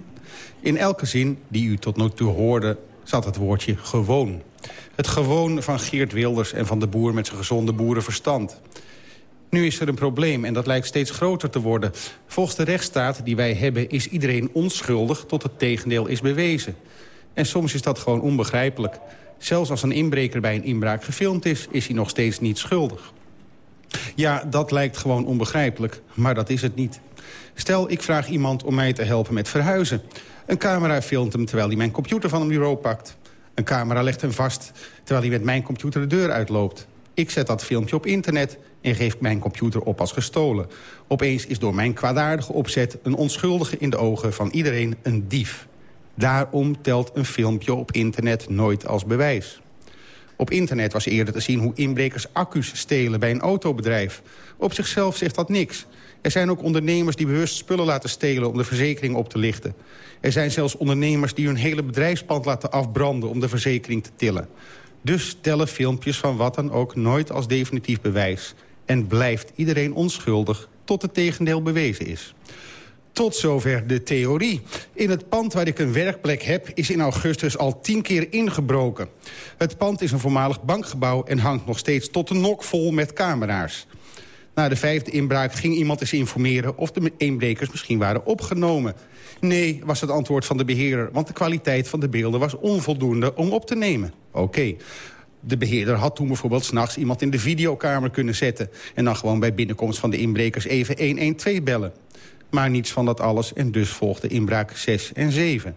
In elke zin die u tot nu toe hoorde zat het woordje gewoon. Het gewoon van Geert Wilders en van de boer met zijn gezonde boerenverstand. Nu is er een probleem en dat lijkt steeds groter te worden. Volgens de rechtsstaat die wij hebben is iedereen onschuldig tot het tegendeel is bewezen. En soms is dat gewoon onbegrijpelijk. Zelfs als een inbreker bij een inbraak gefilmd is, is hij nog steeds niet schuldig. Ja, dat lijkt gewoon onbegrijpelijk, maar dat is het niet. Stel, ik vraag iemand om mij te helpen met verhuizen. Een camera filmt hem terwijl hij mijn computer van een bureau pakt. Een camera legt hem vast terwijl hij met mijn computer de deur uitloopt. Ik zet dat filmpje op internet en geef mijn computer op als gestolen. Opeens is door mijn kwaadaardige opzet een onschuldige in de ogen van iedereen een dief. Daarom telt een filmpje op internet nooit als bewijs. Op internet was eerder te zien hoe inbrekers accu's stelen bij een autobedrijf. Op zichzelf zegt dat niks. Er zijn ook ondernemers die bewust spullen laten stelen om de verzekering op te lichten. Er zijn zelfs ondernemers die hun hele bedrijfspand laten afbranden om de verzekering te tillen. Dus tellen filmpjes van wat dan ook nooit als definitief bewijs. En blijft iedereen onschuldig tot het tegendeel bewezen is. Tot zover de theorie. In het pand waar ik een werkplek heb is in augustus al tien keer ingebroken. Het pand is een voormalig bankgebouw en hangt nog steeds tot de nok vol met camera's. Na de vijfde inbraak ging iemand eens informeren of de inbrekers misschien waren opgenomen. Nee, was het antwoord van de beheerder, want de kwaliteit van de beelden was onvoldoende om op te nemen. Oké. De beheerder had toen bijvoorbeeld s'nachts iemand in de videokamer kunnen zetten... en dan gewoon bij binnenkomst van de inbrekers even 112 bellen. Maar niets van dat alles en dus volgde inbraak 6 en 7.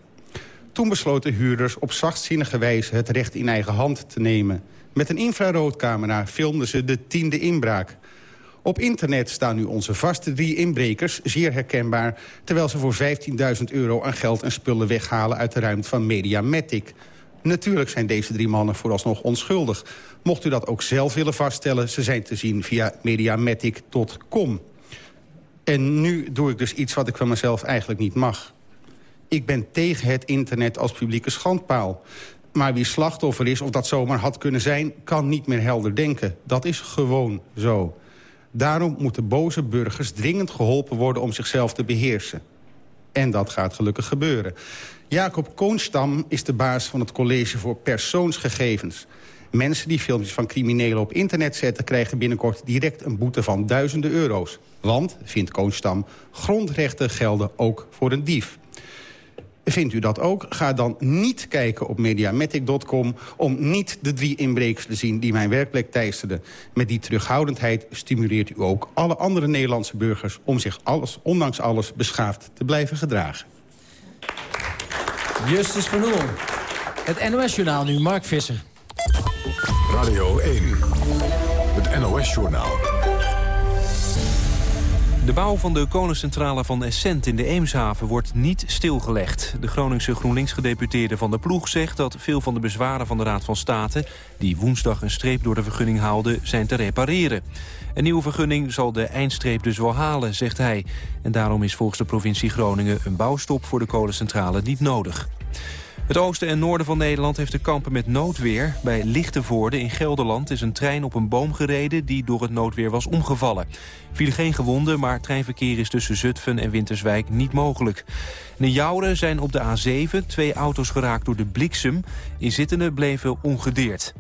Toen besloten huurders op zachtzinnige wijze het recht in eigen hand te nemen. Met een infraroodcamera filmden ze de tiende inbraak. Op internet staan nu onze vaste drie inbrekers, zeer herkenbaar... terwijl ze voor 15.000 euro aan geld en spullen weghalen uit de ruimte van Mediamatic. Natuurlijk zijn deze drie mannen vooralsnog onschuldig. Mocht u dat ook zelf willen vaststellen, ze zijn te zien via mediamatic.com. En nu doe ik dus iets wat ik van mezelf eigenlijk niet mag. Ik ben tegen het internet als publieke schandpaal. Maar wie slachtoffer is, of dat zomaar had kunnen zijn... kan niet meer helder denken. Dat is gewoon zo. Daarom moeten boze burgers dringend geholpen worden om zichzelf te beheersen. En dat gaat gelukkig gebeuren. Jacob Koonstam is de baas van het College voor Persoonsgegevens. Mensen die filmpjes van criminelen op internet zetten... krijgen binnenkort direct een boete van duizenden euro's. Want, vindt Koonstam, grondrechten gelden ook voor een dief. Vindt u dat ook? Ga dan niet kijken op mediamatic.com... om niet de drie inbrekers te zien die mijn werkplek teisterden. Met die terughoudendheid stimuleert u ook alle andere Nederlandse burgers... om zich alles, ondanks alles beschaafd te blijven gedragen. Justus van Oel. Het NOS-journaal nu, Mark Visser. Radio 1. Het NOS-journaal. De bouw van de kolencentrale van Essent in de Eemshaven wordt niet stilgelegd. De Groningse GroenLinks-gedeputeerde Van der Ploeg zegt dat veel van de bezwaren van de Raad van State... die woensdag een streep door de vergunning haalden, zijn te repareren. Een nieuwe vergunning zal de eindstreep dus wel halen, zegt hij. En daarom is volgens de provincie Groningen een bouwstop voor de kolencentrale niet nodig. Het oosten en noorden van Nederland heeft te kampen met noodweer. Bij Lichtenvoorde in Gelderland is een trein op een boom gereden... die door het noodweer was omgevallen. Er vielen geen gewonden, maar treinverkeer is tussen Zutphen en Winterswijk niet mogelijk. in Jouren zijn op de A7 twee auto's geraakt door de bliksem. Inzittenden bleven ongedeerd.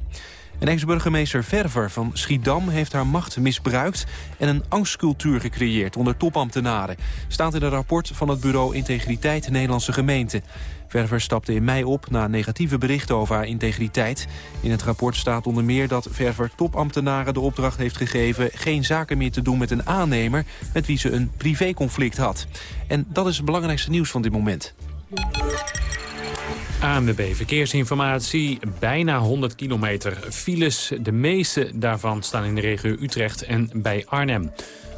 En ex-burgemeester Verver van Schiedam heeft haar macht misbruikt... en een angstcultuur gecreëerd onder topambtenaren. Staat in een rapport van het bureau Integriteit Nederlandse Gemeente. Verver stapte in mei op na negatieve berichten over haar integriteit. In het rapport staat onder meer dat Verver topambtenaren de opdracht heeft gegeven... geen zaken meer te doen met een aannemer met wie ze een privéconflict had. En dat is het belangrijkste nieuws van dit moment. ANWB Verkeersinformatie, bijna 100 kilometer files. De meeste daarvan staan in de regio Utrecht en bij Arnhem.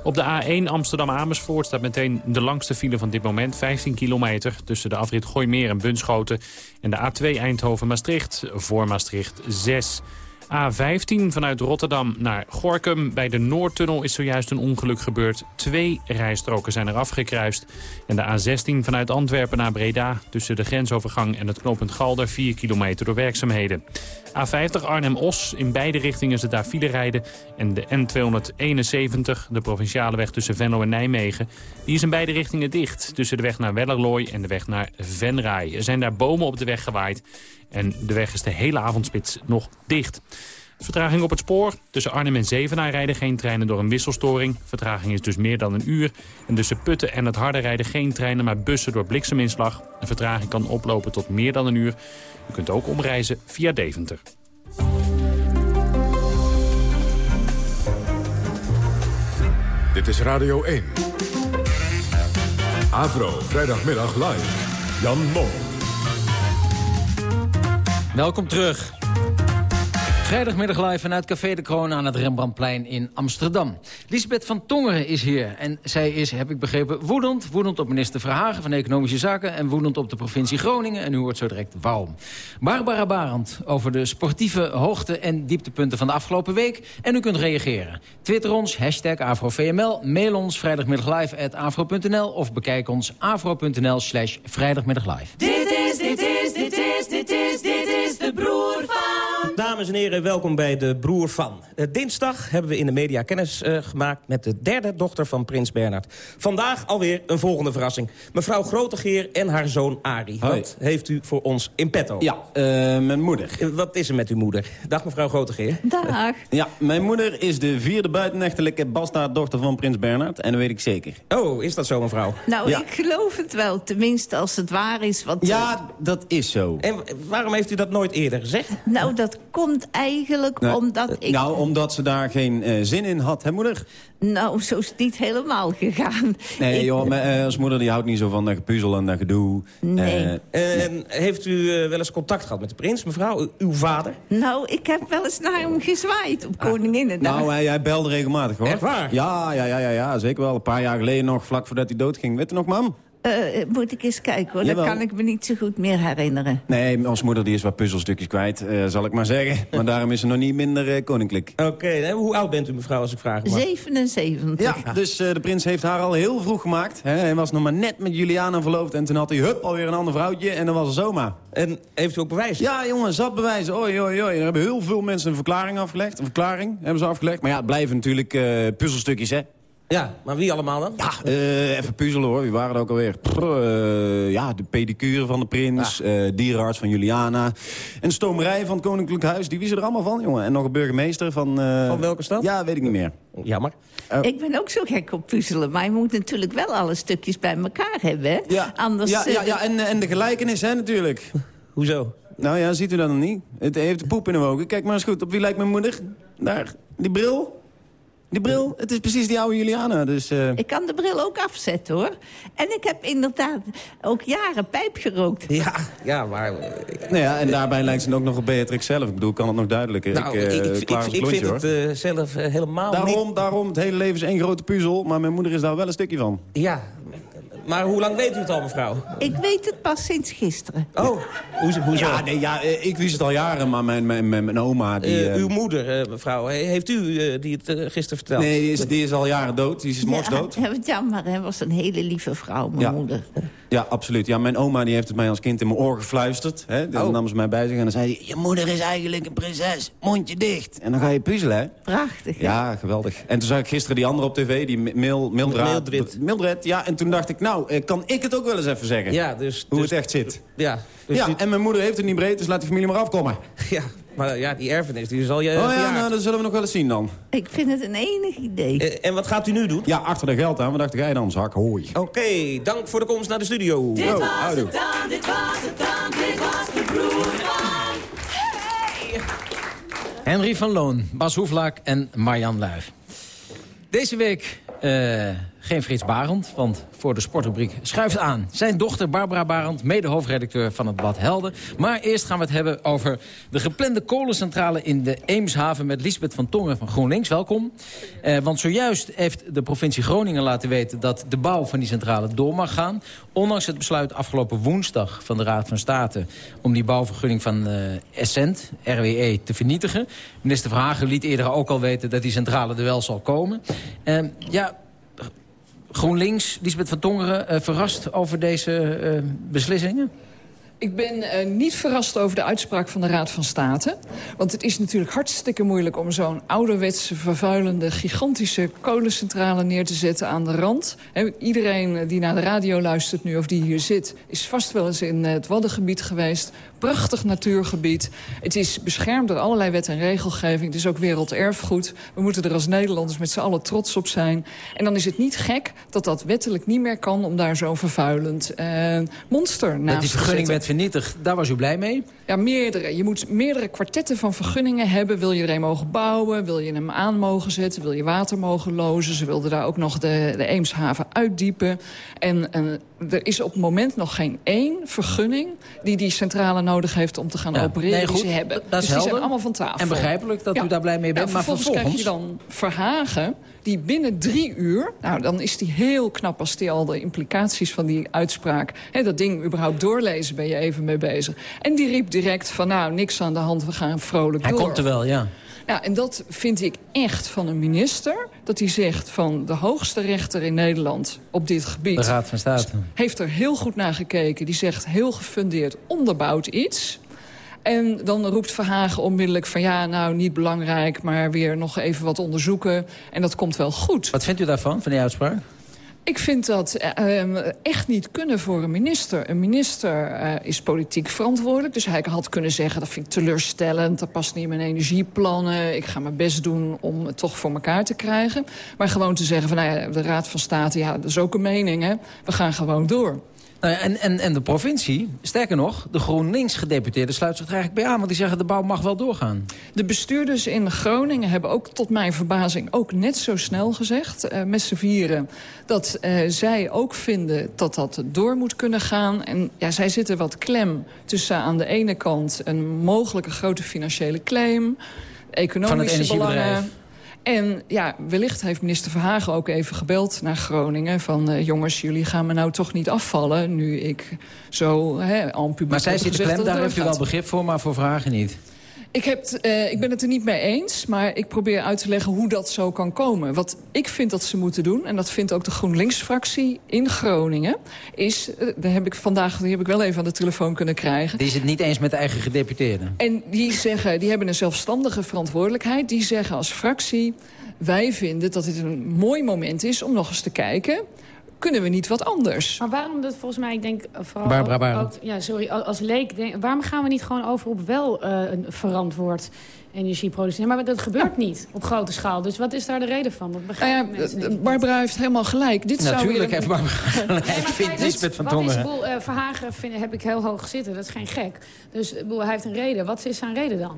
Op de A1 Amsterdam-Amersfoort staat meteen de langste file van dit moment. 15 kilometer tussen de afrit Gooimeer en Bunschoten. En de A2 Eindhoven-Maastricht voor Maastricht 6 A15 vanuit Rotterdam naar Gorkum. Bij de Noordtunnel is zojuist een ongeluk gebeurd. Twee rijstroken zijn er afgekruist. En de A16 vanuit Antwerpen naar Breda... tussen de grensovergang en het knooppunt Galder... 4 kilometer door werkzaamheden. A50 Arnhem-Os. In beide richtingen is het daar file rijden. En de N271, de provinciale weg tussen Venlo en Nijmegen... die is in beide richtingen dicht. Tussen de weg naar Wellerlooy en de weg naar Venray. Er zijn daar bomen op de weg gewaaid. En de weg is de hele avondspits nog dicht. Vertraging op het spoor. Tussen Arnhem en Zevenaar rijden geen treinen door een wisselstoring. Vertraging is dus meer dan een uur. En tussen Putten en het Harde rijden geen treinen, maar bussen door blikseminslag. De vertraging kan oplopen tot meer dan een uur. U kunt ook omreizen via Deventer. Dit is Radio 1. Avro, vrijdagmiddag live. Jan Mol. Welkom terug. Vrijdagmiddag live vanuit Café de Kroon aan het Rembrandtplein in Amsterdam. Lisbeth van Tongeren is hier en zij is, heb ik begrepen, woedend. Woedend op minister Verhagen van Economische Zaken... en woedend op de provincie Groningen. En u hoort zo direct waarom. Barbara Barend over de sportieve hoogte- en dieptepunten van de afgelopen week. En u kunt reageren. Twitter ons, hashtag AfroVML. Mail ons vrijdagmiddaglive.afro.nl of bekijk ons afro.nl slash vrijdagmiddaglive. Dit is, dit is, dit is, dit is, dit is de broer van... Dames en heren, welkom bij de Broer van. Uh, dinsdag hebben we in de media kennis uh, gemaakt... met de derde dochter van prins Bernhard. Vandaag alweer een volgende verrassing. Mevrouw Grotegeer en haar zoon Arie. Hoi. Wat heeft u voor ons in petto? Ja, uh, mijn moeder. wat is er met uw moeder? Dag mevrouw Grotegeer. Dag. (laughs) Ja, mijn moeder is de vierde buitenechtelijke bastaarddochter van prins Bernhard. En dat weet ik zeker. Oh, is dat zo mevrouw? Nou, Ja. ik geloof het wel. Tenminste, als het waar is. Want, Ja, dat is zo. En waarom heeft u dat nooit eerder gezegd? Nou, dat komt eigenlijk Nou, omdat ik... Nou, omdat ze daar geen eh, zin in had, hè moeder? Nou, zo is het niet helemaal gegaan. Nee, Ik- joh, maar, eh, als moeder die houdt niet zo van dat gepuzzel en dat gedoe. Nee. Eh, En heeft u eh, wel eens contact gehad met de prins, mevrouw? U- uw vader? Nou, ik heb wel eens naar hem gezwaaid op Koninginnedag. nou, hij, hij belde regelmatig, hoor. Echt waar? Ja, ja, ja, ja, ja, zeker wel. Een paar jaar geleden nog, vlak voordat hij doodging. Weet je nog, mam? Eh, moet ik eens kijken, hoor. Dat kan ik me niet zo goed meer herinneren. Nee, ons moeder die is wat puzzelstukjes kwijt, eh, zal ik maar zeggen. (laughs) Maar daarom is ze nog niet minder eh, koninklijk. Oké, hoe oud bent u, mevrouw, als ik vraag mag? 77. Ja, dus eh, de prins heeft haar al heel vroeg gemaakt. Hè? Hij was nog maar net met Juliana verloofd. En toen had hij hup, alweer een ander vrouwtje. En dan was er zomaar. En heeft u ook bewijs? Ja, jongen, zat bewijzen. Oei, oei, oei. Er hebben heel veel mensen een verklaring afgelegd. Een verklaring hebben ze afgelegd. Maar ja, het blijven natuurlijk eh, puzzelstukjes, hè. Ja, maar wie allemaal dan? Ja, eh, even puzzelen hoor. Wie waren er ook alweer? Prr, eh, ja, de pedicure van de prins. eh, dierenarts van Juliana. En stomerij van het Koninklijk Huis. Die wisten er allemaal van, jongen. En nog een burgemeester van... eh, Van welke stad? Ja, weet ik niet meer. Jammer. Ik ben ook zo gek op puzzelen. Maar je moet natuurlijk wel alle stukjes bij elkaar hebben. hè? Ja, Anders... ja, ja, ja en, en de gelijkenis, hè, natuurlijk. (laughs) Hoezo? Nou ja, ziet u dat nog niet? Het heeft de poep in de ogen. Kijk maar eens goed, op wie lijkt mijn moeder? Daar, die bril. Die bril, het is precies die oude Juliana, dus... eh, Ik kan de bril ook afzetten, hoor. En ik heb inderdaad ook jaren pijp gerookt. Ja, ja maar... eh, Nou ja, en daarbij lijkt ze ook nog op Beatrix zelf. Ik bedoel, kan het nog duidelijker? Nou, ik, ik, eh, ik, klaar ik, ik vind hoor. het zelf helemaal niet... Daarom, daarom, het hele leven is één grote puzzel. Maar mijn moeder is daar wel een stukje van. Ja, maar hoe lang weet u het al, mevrouw? Ik weet het pas sinds gisteren. Oh, hoezo? hoezo? Ja, nee, ja, eh, ik wist het al jaren, maar mijn, mijn, mijn, mijn oma... Die, Eh, eh, uw moeder, mevrouw, he- heeft u die het gisteren verteld? nee, die is, die is al jaren dood. Die is mors dood. (laughs) Ja, wat jammer, hij was een hele lieve vrouw, mijn Ja. moeder. Ja, absoluut. Ja, mijn oma die heeft het mij als kind in mijn oor gefluisterd. Hè? Dan Oh. nam ze mij bij zich en dan zei hij... Je moeder is eigenlijk een prinses. Mondje dicht. En dan ga je puzzelen, hè? Prachtig, hè? Ja, geweldig. En toen zag ik gisteren die andere op tv, die Mil, Mildred. Mildred. Mildred, ja. En toen dacht ik, nou, eh, kan ik het ook wel eens even zeggen? Ja, dus... Hoe dus- het echt zit. Ja, dus ja, en mijn moeder heeft het niet breed, dus laat die familie maar afkomen. ja, maar ja, die erfenis, die is al je oh ja, verjaard. nou, dat zullen we nog wel eens zien dan. Ik vind het een enig idee. Eh, en wat gaat u nu doen? Ja, achter de geld aan. Wat dacht jij dan, zak? Hooi. Oké, dank voor de komst naar de studio. Dit was houdoe. het dan, dit was het dan, dit was de broer van... Henry van Loon, Bas Hoeflaak en Marjan Luif. Deze week eh, geen Frits Barend, want voor de sportrubriek schuift aan. Zijn dochter Barbara Barend, mede-hoofdredacteur van het blad Helden. Maar eerst gaan we het hebben over de geplande kolencentrale in de Eemshaven... met Lisbeth van Tongen van GroenLinks. Welkom. Eh, want zojuist heeft de provincie Groningen laten weten... dat de bouw van die centrale door mag gaan. Ondanks het besluit afgelopen woensdag van de Raad van State... om die bouwvergunning van eh Essent, RWE, te vernietigen. Minister Verhagen liet eerder ook al weten dat die centrale er wel zal komen. Eh, ja, GroenLinks, Lisbeth van Tongeren, eh, verrast over deze eh, beslissingen? Ik ben eh, niet verrast over de uitspraak van de Raad van State. Want het is natuurlijk hartstikke moeilijk om zo'n ouderwetse, vervuilende, gigantische kolencentrale neer te zetten aan de rand. Iedereen die naar de radio luistert nu of die hier zit, is vast wel eens in het Waddengebied geweest. Prachtig natuurgebied. Het is beschermd door allerlei wet en regelgeving. Het is ook werelderfgoed. We moeten er als Nederlanders met z'n allen trots op zijn. En dan is het niet gek dat dat wettelijk niet meer kan om daar zo'n vervuilend eh, monster naast dat die te vergunning werd vernietigd, daar was u blij mee? Ja, meerdere. Je moet meerdere kwartetten van vergunningen hebben. Wil je er een mogen bouwen? Wil je hem aan mogen zetten? Wil je water mogen lozen? Ze wilden daar ook nog de, de Eemshaven uitdiepen. En, en er is op het moment nog geen één vergunning... die die centrale nodig heeft om te gaan Ja. opereren Nee, die goed, ze hebben. dat is dus die zijn allemaal van tafel. En begrijpelijk dat u daar blij mee bent, maar vervolgens, krijg je dan Verhagen... die binnen drie uur... nou, dan is die heel knap als die al de implicaties van die uitspraak... Hè, dat ding überhaupt doorlezen ben je even mee bezig. En die riep direct van, nou, niks aan de hand, we gaan vrolijk Hij door. komt er wel, ja. Ja, en dat vind ik echt van een minister. Dat hij zegt van de hoogste rechter in Nederland op dit gebied... De Raad van State. heeft er heel goed naar gekeken. Die zegt heel gefundeerd, onderbouwt iets... En dan roept Verhagen onmiddellijk van ja, nou niet belangrijk... maar weer nog even wat onderzoeken. En dat komt wel goed. Wat vindt u daarvan, van die uitspraak? Ik vind dat eh, eh, echt niet kunnen voor een minister. Een minister eh, is politiek verantwoordelijk. Dus hij had kunnen zeggen, dat vind ik teleurstellend... dat past niet in mijn energieplannen. Ik ga mijn best doen om het toch voor elkaar te krijgen. Maar gewoon te zeggen van nou ja, de Raad van State... ja, dat is ook een mening, hè. We gaan gewoon door. Ja, en, en, en de provincie, sterker nog, de GroenLinks-gedeputeerde sluit zich er eigenlijk bij aan. Want die zeggen de bouw mag wel doorgaan. De bestuurders in Groningen hebben ook tot mijn verbazing ook net zo snel gezegd... Uh, met z'n vieren, dat uh, zij ook vinden dat dat door moet kunnen gaan. En ja, zij zitten wat klem tussen aan de ene kant... een mogelijke grote financiële claim, economische belangen... En ja, wellicht heeft minister Verhagen ook even gebeld naar Groningen... van uh, jongens, jullie gaan me nou toch niet afvallen... nu ik zo hè, al publiek Maar zij zit klem, daar heeft u wel begrip voor, maar voor Verhagen niet. Ik, heb, uh, ik ben het er niet mee eens, maar ik probeer uit te leggen hoe dat zo kan komen. Wat ik vind dat ze moeten doen, en dat vindt ook de GroenLinks-fractie in Groningen... is, uh, daar heb ik vandaag die heb ik wel even aan de telefoon kunnen krijgen... Die is het niet eens met de eigen gedeputeerden. En die zeggen, die hebben een zelfstandige verantwoordelijkheid. Die zeggen als fractie, wij vinden dat dit een mooi moment is om nog eens te kijken kunnen we niet wat anders? Maar waarom dat volgens mij, ik denk vooral... Barbara. Ook, ja, sorry, als leek, denk, waarom gaan we niet gewoon over op wel uh, een verantwoord energie produceren? Maar dat gebeurt ja. niet op grote schaal. Dus wat is daar de reden van? Dat begrijp uh, ja, Barbara heeft helemaal gelijk. Dit Natuurlijk zou heeft Barbara gelijk. Nee, vindt Lisbeth van Tongeren. Boel, uh, Verhagen vind, heb ik heel hoog zitten. Dat is geen gek. Dus boel, hij heeft een reden. Wat is zijn reden dan?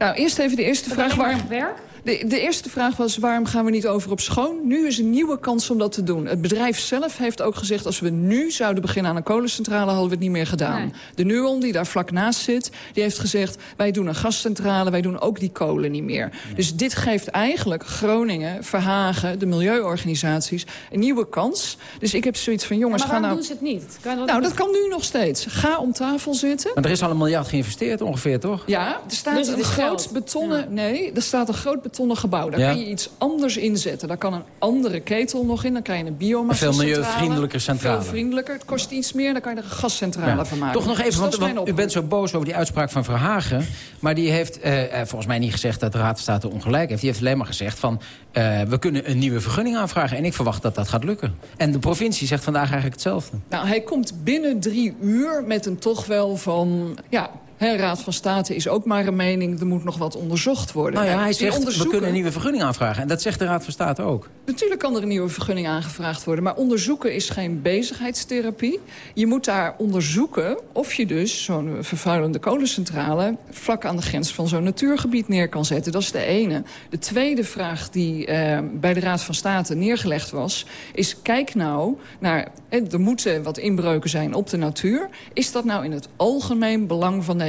Nou, eerst even de eerste dat vraag. Waar... werk? De, de, eerste vraag was, waarom gaan we niet over op schoon? Nu is een nieuwe kans om dat te doen. Het bedrijf zelf heeft ook gezegd... als we nu zouden beginnen aan een kolencentrale... hadden we het niet meer gedaan. Nee. De Nuon, die daar vlak naast zit, die heeft gezegd... wij doen een gascentrale, wij doen ook die kolen niet meer. Nee. Dus dit geeft eigenlijk Groningen, Verhagen... de milieuorganisaties een nieuwe kans. Dus ik heb zoiets van, jongens, ja, maar ga nou... doen ze het niet? Kan dat nou, dat kan nu nog steeds. Ga om tafel zitten. Maar er is al een miljard geïnvesteerd ongeveer, toch? Ja, er staat dus een groot geld. betonnen... Ja. Nee, er staat een groot betonnen gebouw. Daar ja. kan je iets anders inzetten. Daar kan een andere ketel nog in. Dan kan je een biomassa Veel milieuvriendelijker centrale. Veel vriendelijker. Het kost iets meer. Dan kan je er een gascentrale ja. van maken. Toch nog even, dus want, want u bent zo boos over die uitspraak van Verhagen. Maar die heeft uh, volgens mij niet gezegd dat de Raad van State ongelijk heeft. Die heeft alleen maar gezegd van... Uh, we kunnen een nieuwe vergunning aanvragen. En ik verwacht dat dat gaat lukken. En de provincie zegt vandaag eigenlijk hetzelfde. Nou, hij komt binnen drie uur met een toch wel van... ja, He, Raad van State is ook maar een mening, er moet nog wat onderzocht worden. Nou ja, hij zegt, we kunnen een nieuwe vergunning aanvragen. En dat zegt de Raad van State ook. Natuurlijk kan er een nieuwe vergunning aangevraagd worden. Maar onderzoeken is geen bezigheidstherapie. Je moet daar onderzoeken of je dus zo'n vervuilende kolencentrale... vlak aan de grens van zo'n natuurgebied neer kan zetten. Dat is de ene. De tweede vraag die uh, bij de Raad van State neergelegd was... is kijk nou naar... er moeten wat inbreuken zijn op de natuur. Is dat nou in het algemeen belang van Nederland?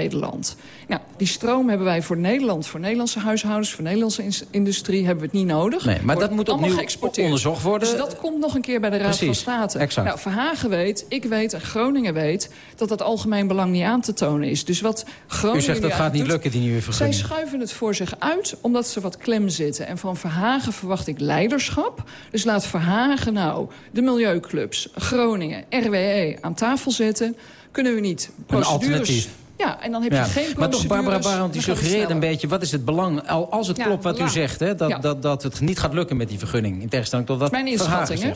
Nou, die stroom hebben wij voor Nederland, voor Nederlandse huishoudens... voor Nederlandse industrie hebben we het niet nodig. Nee, maar dat moet opnieuw onderzocht worden. Dus dat komt nog een keer bij de Raad Precies, van State. Exact. Nou, Verhagen weet, ik weet en Groningen weet... dat dat algemeen belang niet aan te tonen is. Dus wat Groningen U zegt dat gaat niet doet, lukken, die nieuwe vergunning. Zij schuiven het voor zich uit, omdat ze wat klem zitten. En van Verhagen verwacht ik leiderschap. Dus laat Verhagen nou de milieuclubs, Groningen, RWE aan tafel zetten. Kunnen we niet procedures... Ja, en dan heb je ja. geen Maar toch, Barbara Barend, die suggereert een beetje... wat is het belang, als het Ja, klopt wat belang. u zegt... Hè, dat, Ja. dat, dat het niet gaat lukken met die vergunning... in tegenstelling tot wat Mijn Verhagen.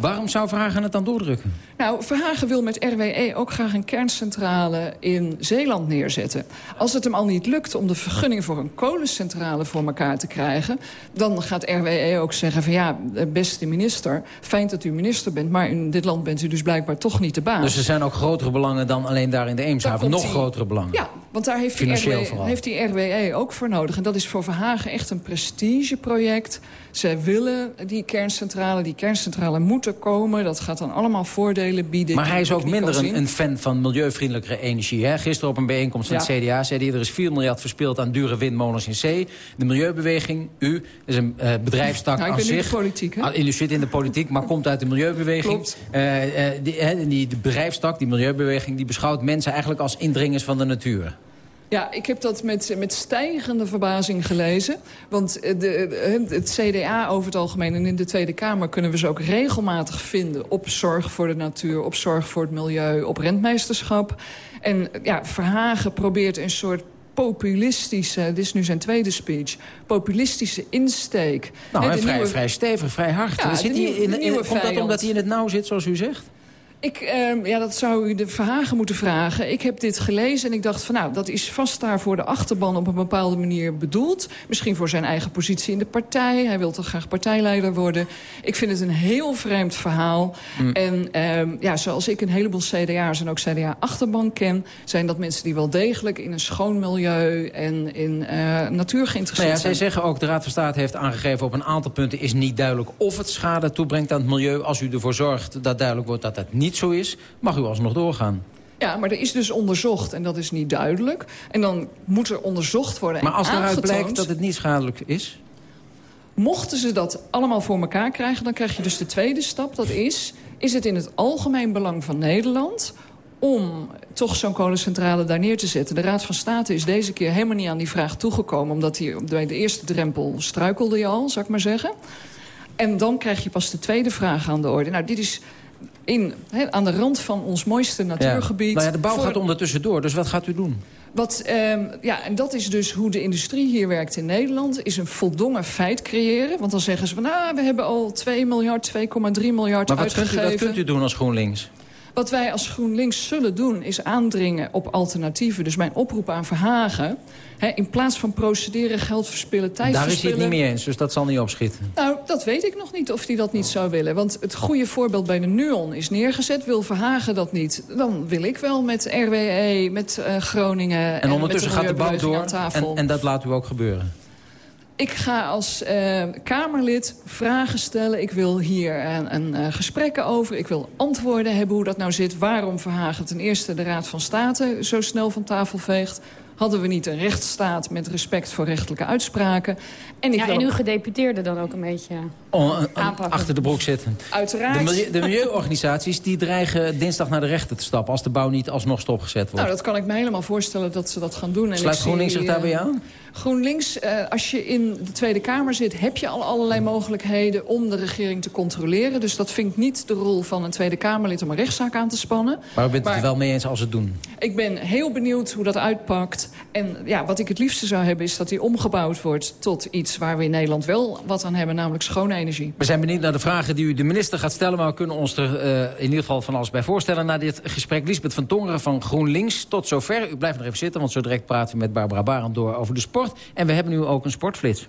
Waarom zou Verhagen het dan doordrukken? Nou, Verhagen wil met RWE ook graag een kerncentrale in Zeeland neerzetten. Als het hem al niet lukt om de vergunning voor een kolencentrale voor elkaar te krijgen... dan gaat RWE ook zeggen van ja, beste minister... fijn dat u minister bent, maar in dit land bent u dus blijkbaar toch niet de baas. Dus er zijn ook grotere belangen dan alleen daar in de Eemshaven. Nog grotere Ja, want daar heeft die, Financieel RWE, heeft die RWE ook voor nodig. En dat is voor Verhagen echt een prestigeproject. Zij willen die kerncentrale, die kerncentrale moeten komen. Dat gaat dan allemaal voordelen bieden. Maar die hij is ook minder een, een fan van milieuvriendelijkere energie. Hè? Gisteren op een bijeenkomst van het CDA zei hij... er is 4 miljard verspild aan dure windmolens in zee. De milieubeweging, u, is een eh, bedrijfstak (laughs) Nou, ik aan ben in zich. de politiek, hè? Ah, U zit in de politiek, maar komt uit de milieubeweging. Klopt. Eh, die, die de bedrijfstak, die milieubeweging... die beschouwt mensen eigenlijk als indringers van de natuur. Ja, ik heb dat met, met stijgende verbazing gelezen. Want eh, de, de- het CDA over het algemeen en in de Tweede Kamer... kunnen we ze ook regelmatig vinden op zorg voor de natuur... op zorg voor het milieu, op rentmeesterschap. En eh, ja, Verhagen probeert een soort populistische... dit is nu zijn tweede speech... populistische insteek. Nou, hè, de vrij, nieuwe- vrij stevig, vrij hard. Ja, zit hij in, in- komt dat omdat hij in het nauw zit, zoals u zegt? Ik, uh, ja, dat zou u de Verhagen moeten vragen. Ik heb dit gelezen en ik dacht van nou, dat is vast daar voor de achterban op een bepaalde manier bedoeld. Misschien voor zijn eigen positie in de partij. Hij wil toch graag partijleider worden. Ik vind het een heel vreemd verhaal. Mm. En uh, ja, zoals ik een heleboel CDA's en ook CDA-achterban ken... zijn dat mensen die wel degelijk in een schoon milieu en in uh, natuur geïnteresseerd nou ja, zijn. Zij zeggen ook, de Raad van State heeft aangegeven op een aantal punten... is niet duidelijk of het schade toebrengt aan het milieu. Als u ervoor zorgt dat duidelijk wordt dat het niet zo is... mag u alsnog doorgaan. Ja, maar er is dus onderzocht en dat is niet duidelijk. En dan moet er onderzocht worden Maar als eruit daaruit blijkt dat het niet schadelijk is? Mochten ze dat allemaal voor elkaar krijgen... dan krijg je dus de tweede stap. Dat is, is het in het algemeen belang van Nederland om toch zo'n kolencentrale daar neer te zetten. De Raad van State is deze keer helemaal niet aan die vraag toegekomen... omdat hij bij de eerste drempel struikelde je al, zou ik maar zeggen. En dan krijg je pas de tweede vraag aan de orde. Nou, dit is in, he, aan de rand van ons mooiste natuurgebied. Ja. Nou ja, de bouw voor... gaat ondertussen door, dus wat gaat u doen? Wat, um, ja, en dat is dus hoe de industrie hier werkt in Nederland. Is een voldongen feit creëren. Want dan zeggen ze van, nou, we hebben al 2 miljard, 2,3 miljard maar uitgegeven. U, wat kunt u doen als GroenLinks? Wat wij als GroenLinks zullen doen is aandringen op alternatieven. Dus mijn oproep aan Verhagen... He, in plaats van procederen, geld verspillen, tijd Daar verspillen... is hij het niet mee eens, dus dat zal niet opschieten. Nou, dat weet ik nog niet of hij dat niet zou willen. Want het goede voorbeeld bij de NUON is neergezet. Wil Verhagen dat niet, dan wil ik wel met RWE, met uh, Groningen... En, en ondertussen gaat de bouw door en, en dat laat u ook gebeuren? Ik ga als uh, Kamerlid vragen stellen. Ik wil hier een, een uh, gesprekken over. Ik wil antwoorden hebben hoe dat nou zit. Waarom Verhagen ten eerste de Raad van State zo snel van tafel veegt. Hadden we niet een rechtsstaat met respect voor rechtelijke uitspraken? En, ik ja, en uw gedeputeerde dan ook een beetje oh, aanpakken. Achter de broek zitten. Uiteraard. De, milieu, de milieuorganisaties die dreigen dinsdag naar de rechter te stappen... als de bouw niet alsnog stopgezet wordt. Nou, dat kan ik me helemaal voorstellen dat ze dat gaan doen. En Sluit GroenLinks zich daarbij aan? GroenLinks, uh, als je in de Tweede Kamer zit... heb je al allerlei mogelijkheden om de regering te controleren. Dus dat vind ik niet de rol van een Tweede Kamerlid om een rechtszaak aan te spannen. Maar u bent maar, het er wel mee eens als het doen? Ik ben heel benieuwd hoe dat uitpakt. En ja, wat ik het liefste zou hebben is dat die omgebouwd wordt... tot iets waar we in Nederland wel wat aan hebben, namelijk schone energie. We zijn benieuwd naar de vragen die u de minister gaat stellen... maar we kunnen ons er uh, in ieder geval van alles bij voorstellen... na dit gesprek. Lisbeth van Tongeren van GroenLinks, tot zover. U blijft nog even zitten, want zo direct praten we met Barbara Barend door over de sport. En we hebben nu ook een sportflits.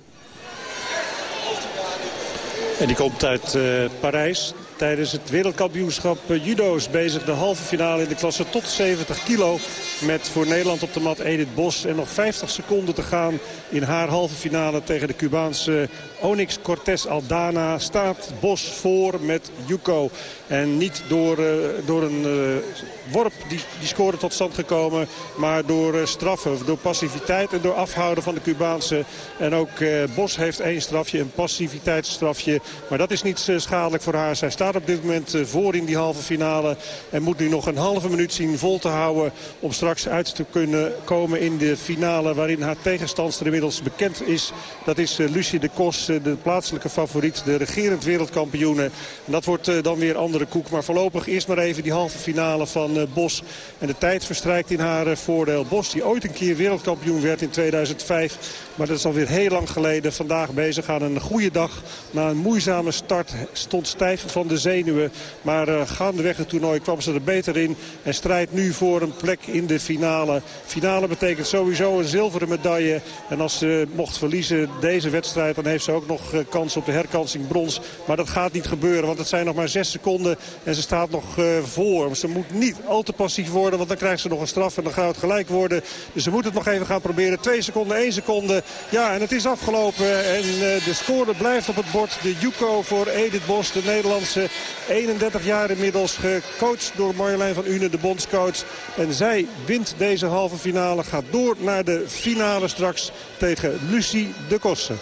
En die komt uit uh, Parijs. Tijdens het wereldkampioenschap uh, judo is bezig de halve finale in de klasse tot 70 kilo. Met voor Nederland op de mat Edith Bos. En nog 50 seconden te gaan in haar halve finale tegen de Cubaanse Onyx Cortez Aldana. Staat Bos voor met Yuko. En niet door, uh, door een uh, worp die, die score tot stand gekomen. Maar door uh, straffen, door passiviteit en door afhouden van de Cubaanse. En ook Bos heeft één strafje, een passiviteitsstrafje. Maar dat is niet schadelijk voor haar. Zij staat op dit moment voor in die halve finale. En moet nu nog een halve minuut zien vol te houden. Om straks uit te kunnen komen in de finale. Waarin haar tegenstandster inmiddels bekend is. Dat is Lucie de Kos, de plaatselijke favoriet. De regerend wereldkampioene. En dat wordt dan weer andere koek. Maar voorlopig eerst maar even die halve finale van uh, Bos. En de tijd verstrijkt in haar uh, voordeel. Bos die ooit een keer wereldkampioen werd in 2005. Maar dat is alweer heel lang geleden. Vandaag bezig aan een goede dag. Na een moeizame start stond stijf van de zenuwen. Maar gaandeweg het toernooi kwam ze er beter in. En strijdt nu voor een plek in de finale. Finale betekent sowieso een zilveren medaille. En als ze mocht verliezen deze wedstrijd... dan heeft ze ook nog kans op de herkansing brons. Maar dat gaat niet gebeuren. Want het zijn nog maar zes seconden. En ze staat nog uh, voor. Ze moet niet al te passief worden. Want dan krijgt ze nog een straf. En dan gaat het gelijk worden. Dus ze moet het nog even gaan proberen. Twee seconden, één seconde. Ja, en het is afgelopen. En uh, de score blijft op het bord. De Juco voor Edith Bos. De Nederlandse 31 jaar inmiddels. Gecoacht door Marjolein van Une, de bondscoach. En zij wint deze halve finale. Gaat door naar de finale straks tegen Lucie de Kossen.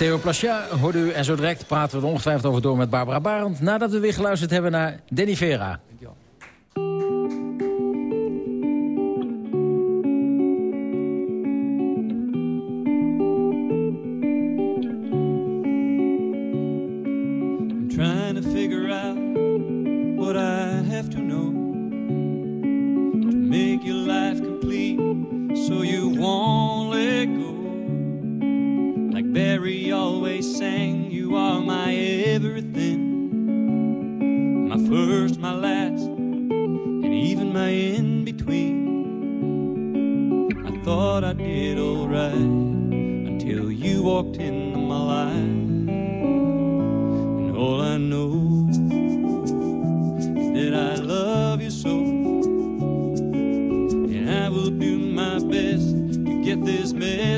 Theo Plasja hoorde u en zo direct praten we er ongetwijfeld over door met Barbara Barend... nadat we weer geluisterd hebben naar Denny Vera.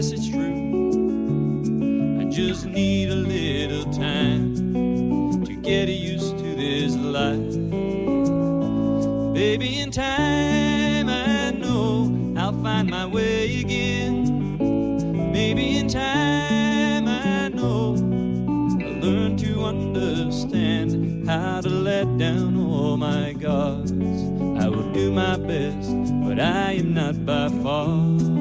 Message through. I just need a little time to get used to this life. Baby, in time I know I'll find my way again. Maybe in time I know I'll learn to understand how to let down all my guards. I will do my best, but I am not by far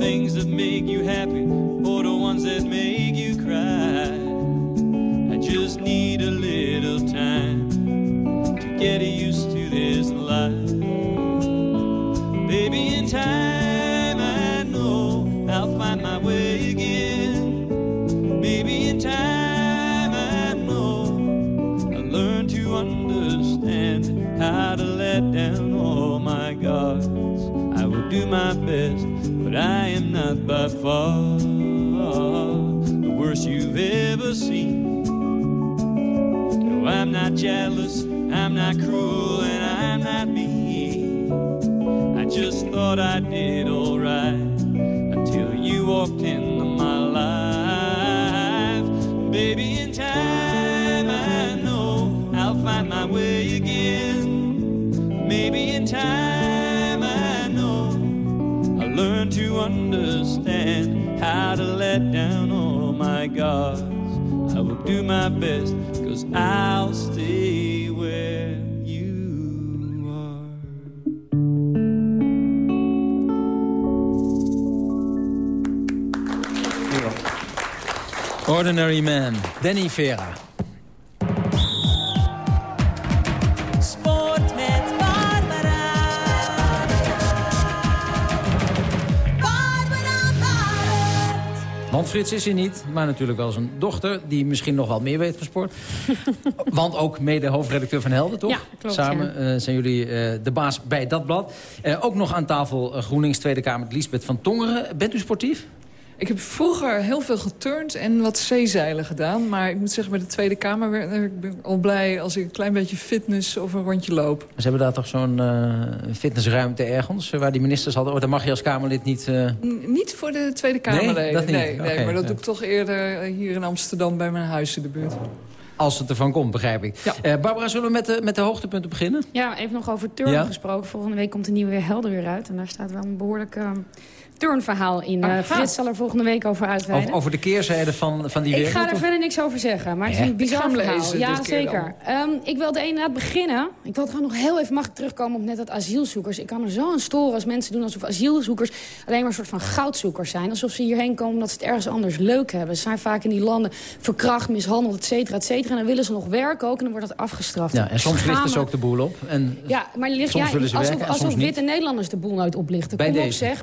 things that make you happy far the worst you've ever seen. No, I'm not jealous, I'm not cruel, and I'm not mean. I just thought I understand how to let down all my guards. I will do my best, cause I'll stay where you are. Ordinary Man, Danny Vera. Frits is hier niet, maar natuurlijk wel zijn dochter... die misschien nog wel meer weet van sport. (laughs) Want ook mede hoofdredacteur van Helden, toch? Ja, klopt, Samen eh, zijn jullie eh, de baas bij dat blad. Eh, ook nog aan tafel GroenLinks Tweede Kamer Liesbeth van Tongeren. Bent u sportief? Ik heb vroeger heel veel geturnd en wat zeezeilen gedaan. Maar ik moet zeggen, bij de Tweede Kamer werd- ik ben al blij als ik een klein beetje fitness of een rondje loop. Ze hebben daar toch zo'n eh, fitnessruimte ergens... eh, waar die ministers hadden... Oh, daar mag je als Kamerlid niet... eh, niet voor de Tweede Kamerleden. Nee, dat niet. Nee, maar dat ja. doe ik toch eerder hier in Amsterdam bij mijn huis in de buurt. als het ervan komt, begrijp ik. Eh, Barbara, zullen we met de, met de hoogtepunten beginnen? Ja, even nog over turn Ja. gesproken. Volgende week komt de nieuwe weer Helder weer uit. En daar staat wel een behoorlijk eh, turnverhaal in. Eh Aha. Frits zal er volgende week over uitweiden. Over, over de keerzijde van, van die Ik wereld? ga er verder niks over zeggen, maar het is een bizar Ik verhaal. lezen ja, dit keer zeker. Ehm, ik wilde inderdaad beginnen. Ik wil gewoon nog heel even mag ik terugkomen op net dat asielzoekers. Ik kan me zo aan storen als mensen doen alsof asielzoekers alleen maar een soort van goudzoekers zijn. Alsof ze hierheen komen omdat ze het ergens anders leuk hebben. Ze zijn vaak in die landen verkracht, mishandeld, et cetera, et cetera. En dan willen ze nog werken ook en dan wordt dat afgestraft. Ja, en soms Schamen. lichten ze ook de boel op. En Ja, maar ligt, soms ja, willen ze alsof, alsof soms niet. witte Nederlanders de boel nooit oplichten. Bij Kom op deze. zeg,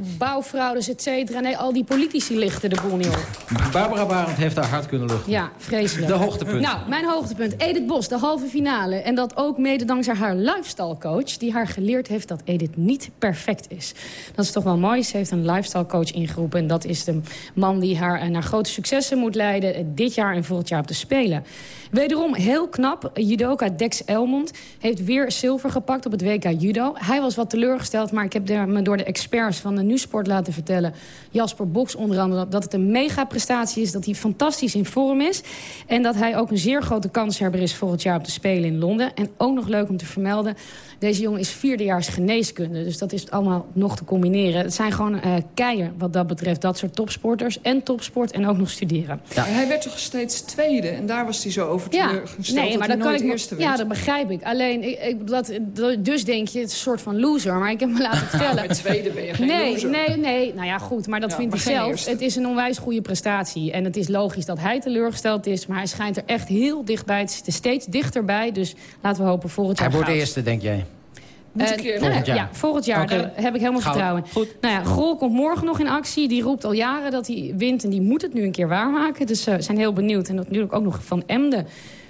et cetera. Nee, al die politici lichten de boel niet op. Barbara Barend heeft haar hart kunnen luchten. Ja, vreselijk. De hoogtepunt. Nou, mijn hoogtepunt. Edith Bos, de halve finale. En dat ook mede dankzij haar lifestyle coach... die haar geleerd heeft dat Edith niet perfect is. Dat is toch wel mooi. Ze heeft een lifestyle coach ingeroepen. En dat is de man die haar eh, naar grote successen moet leiden... eh, dit jaar en volgend jaar op de Spelen. Wederom heel knap. Judoka Dex Elmond heeft weer zilver gepakt op het WK Judo. Hij was wat teleurgesteld, maar ik heb me door de experts van de Nu-sport laten vertellen... Jasper Boks onder andere, dat- het een mega prestatie is... dat hij fantastisch in vorm is. En dat hij ook een zeer grote kanshebber is volgend jaar op de Spelen in Londen. En ook nog leuk om te vermelden... Deze jongen is vierdejaars geneeskunde, dus dat is allemaal nog te combineren. Het zijn gewoon eh keien wat dat betreft, dat soort topsporters. En topsport en ook nog studeren. Maar Hij werd toch steeds tweede en daar was hij zo over Ja, teleurgesteld nee, dat maar hij dat kan ik eerste werd. Ja, dat begrijp ik. Alleen, ik, ik, dat, dat- dus denk je, het is een soort van loser. Maar ik heb me laten (laughs) vertellen. met tweede ben je geen nee, loser. Nee, nee, Nee, nou ja, goed, maar dat Ja, vindt maar hij zelf. eerste. Het is een onwijs goede prestatie. En het is logisch dat hij teleurgesteld is. Maar hij schijnt er echt heel dichtbij. Steeds dichterbij. Dus laten we hopen volgend jaar Hij wordt de eerste, denk jij? Eh, keer- Volgend jaar. Ja, volgend jaar. Daar heb ik helemaal Goud. vertrouwen in. Goed. Nou ja, Grol komt morgen nog in actie. Die roept al jaren dat hij wint en die moet het nu een keer waarmaken. Dus we zijn heel benieuwd. En dat natuurlijk ook nog van Emden.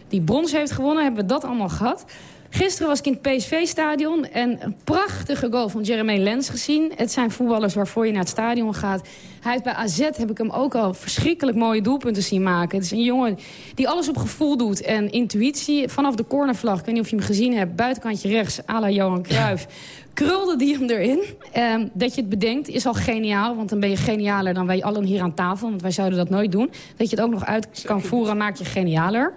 Die brons heeft gewonnen, hebben we dat allemaal gehad. Gisteren was ik in het PSV-stadion en een prachtige goal van Jeremy Lens gezien. Het zijn voetballers waarvoor je naar het stadion gaat. Hij heeft bij AZ, heb ik hem ook al verschrikkelijk mooie doelpunten zien maken. Het is een jongen die alles op gevoel doet en intuïtie. Vanaf de cornervlag, ik weet niet of je hem gezien hebt, buitenkantje rechts, à la Johan Cruijff. Krulde die hem erin. Ehm, dat je het bedenkt is al geniaal, want dan ben je genialer dan wij allen hier aan tafel. Want wij zouden dat nooit doen. Dat je het ook nog uit kan voeren, maakt je genialer.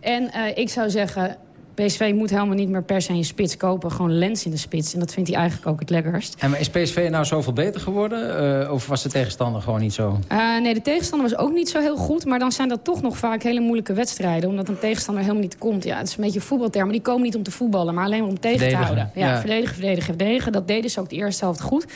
En eh, ik zou zeggen, PSV moet helemaal niet meer per se een spits kopen. Gewoon Lens in de spits. En dat vindt hij eigenlijk ook het lekkerst. En is PSV nou zoveel beter geworden? Eh, of was de tegenstander gewoon niet zo? Eh, nee, de tegenstander was ook niet zo heel goed. Maar dan zijn dat toch nog vaak hele moeilijke wedstrijden. Omdat een tegenstander helemaal niet komt. Ja, het is een beetje voetbalterm. Maar die komen niet om te voetballen. Maar alleen maar om tegen te houden. Ja, ja. verdedigen, verdedigen, verdedigen. Dat deden ze ook de eerste helft goed.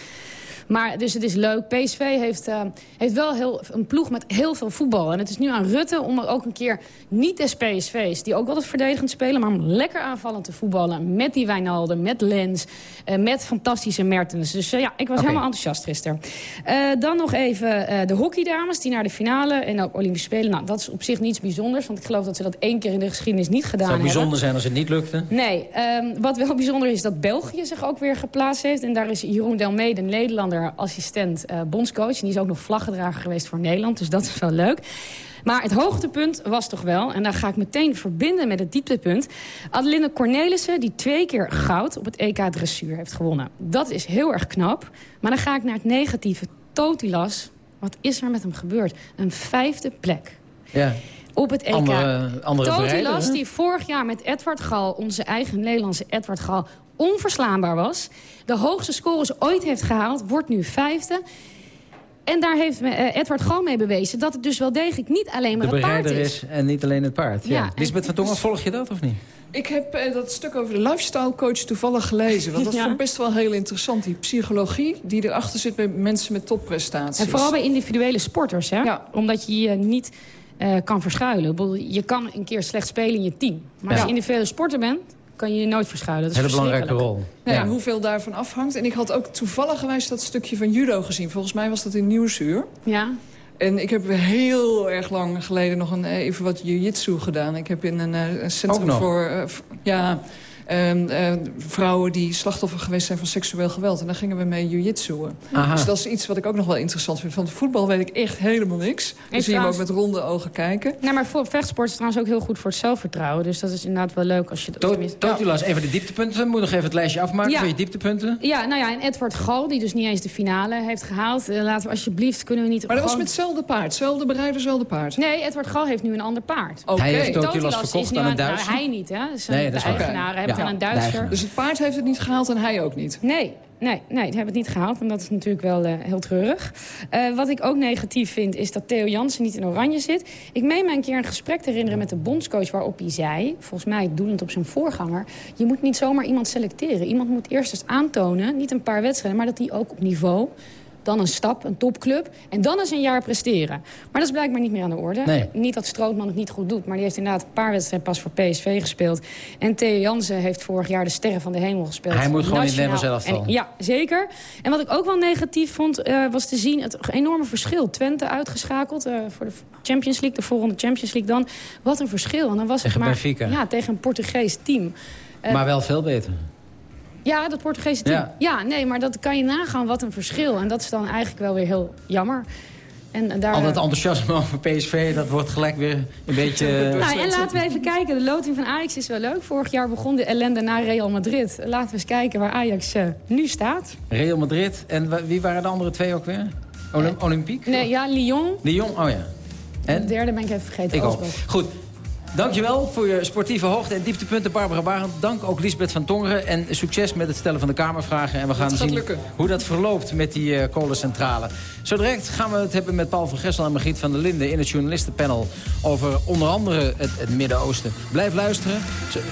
Maar dus het is leuk. PSV heeft, eh, heeft wel heel, een ploeg met heel veel voetbal. En het is nu aan Rutte om er ook een keer niet des PSV's... die ook altijd verdedigend spelen, maar om lekker aanvallend te voetballen. Met die Wijnaldum, met Lens, eh, met fantastische Mertens. Dus eh, ja, ik was helemaal enthousiast gisteren. Dan nog even de hockeydames die naar de finale en ook Olympische Spelen. Nou, dat is op zich niets bijzonders. Want ik geloof dat ze dat één keer in de geschiedenis niet gedaan Het zou hebben. bijzonder zijn als het niet lukte. Nee, ehm, wat wel bijzonder is dat België zich ook weer geplaatst heeft. En daar is Jeroen Delmee, de Nederlander, assistent eh, bondscoach. En die is ook nog vlaggedrager geweest voor Nederland. Dus dat is wel leuk. Maar het hoogtepunt was toch wel, en daar ga ik meteen verbinden met het dieptepunt... Adeline Cornelissen, die twee keer goud op het EK Dressuur heeft gewonnen. Dat is heel erg knap. Maar dan ga ik naar het negatieve. Totilas, wat is er met hem gebeurd? Een vijfde plek Ja. op het EK. Andere, andere Totilas, die vorig jaar met Edward Gal, onze eigen Nederlandse Edward Gal, onverslaanbaar was. De hoogste scores ooit heeft gehaald, wordt nu vijfde. En daar heeft eh, Edward Gal mee bewezen dat het dus wel degelijk niet alleen maar De het paard bereider is. is en niet alleen het paard. Ja. Ja, Lisbeth van Tongen, volg je dat of niet? Ik heb eh, dat stuk over de lifestyle coach toevallig gelezen. Want dat Ja. (laughs) vond ik best wel heel interessant. Die psychologie die erachter zit bij mensen met topprestaties. En vooral bij individuele sporters, hè? Omdat je je niet eh, kan verschuilen. Je kan een keer slecht spelen in je team. Maar als Ja. je individuele sporter bent, kan je je nooit verschuilen. Dat is Hele belangrijke rol. Nee, En hoeveel daarvan afhangt. En ik had ook toevallig gewijs dat stukje van judo gezien. Volgens mij was dat in Nieuwsuur. Ja. En ik heb heel erg lang geleden nog een, eh, even wat jiu-jitsu gedaan. Ik heb in een, eh, een centrum voor eh, ja, vrouwen die slachtoffer geweest zijn van seksueel geweld. En daar gingen we mee jiu-jitsuen. Aha. Dus dat is iets wat ik ook nog wel interessant vind. Van voetbal weet ik echt helemaal niks. Dan zie je hem ook met ronde ogen kijken. Nee, maar voor vechtsport is trouwens ook heel goed voor het zelfvertrouwen. Dus dat is inderdaad wel leuk als je dat... To- tenminste- Totilas, even de dieptepunten. Moet nog even het lijstje afmaken Ja. van je dieptepunten. Ja, nou ja, en Edward Gal, die dus niet eens de finale heeft gehaald. Eh, laten we alsjeblieft, kunnen we niet... Maar dat was met hetzelfde paard. Hetzelfde bereider, hetzelfde paard. Nee, Edward Gal heeft nu een ander paard. Oké. Hij heeft Totilas Totilas verkocht aan een nou, Duitser. hij niet, hè? Dus, Nee, de dat is waar. eigenaren hebben Ja, dan een Duitser. Dus het paard heeft het niet gehaald en hij ook niet? Nee, nee, nee, die hebben het niet gehaald. En dat is natuurlijk wel eh, heel treurig. Eh, wat ik ook negatief vind, is dat Theo Jansen niet in oranje zit. Ik meen me een keer een gesprek te herinneren met de bondscoach... waarop hij zei, volgens mij doelend op zijn voorganger... je moet niet zomaar iemand selecteren. Iemand moet eerst eens aantonen, niet een paar wedstrijden... maar dat hij ook op niveau dan een stap, een topclub. En dan eens een jaar presteren. Maar dat is blijkbaar niet meer aan de orde. Nee. Niet dat Strootman het niet goed doet. Maar die heeft inderdaad een paar wedstrijden pas voor PSV gespeeld. En Theo Jansen heeft vorig jaar de Sterren van de Hemel gespeeld. Hij moet gewoon in het elftal. En- Ja, zeker. En wat ik ook wel negatief vond, eh, was te zien het enorme verschil. Twente uitgeschakeld eh, voor de Champions League, de volgende Champions League dan. Wat een verschil. En dan was Tegen het maar, Benfica. Ja, tegen een Portugees team. Eh, maar wel veel beter. Ja, dat Portugese team. Ja. Ja. nee, maar dat kan je nagaan wat een verschil. En dat is dan eigenlijk wel weer heel jammer. En, en daar... Al dat enthousiasme (laughs) over PSV, dat wordt gelijk weer een beetje... (laughs) Nou, en laten we even kijken. De loting van Ajax is wel leuk. Vorig jaar begon de ellende naar Real Madrid. Laten we eens kijken waar Ajax eh, nu staat. Real Madrid. En wie waren de andere twee ook weer? Olym Olympique? Nee, ja, Lyon. Lyon? Oh ja. En? De derde ben ik even vergeten. Ik ook. Goed. Dankjewel voor je sportieve hoogte- en dieptepunten, Barbara Barend. Dank ook Lisbeth van Tongeren. En succes met het stellen van de Kamervragen. En we gaan zien lukken. hoe dat verloopt met die eh, kolencentrale. Zo direct gaan we het hebben met Paul van Gessel en Margriet van der Linden... in het journalistenpanel over onder andere het, het Midden-Oosten. Blijf luisteren.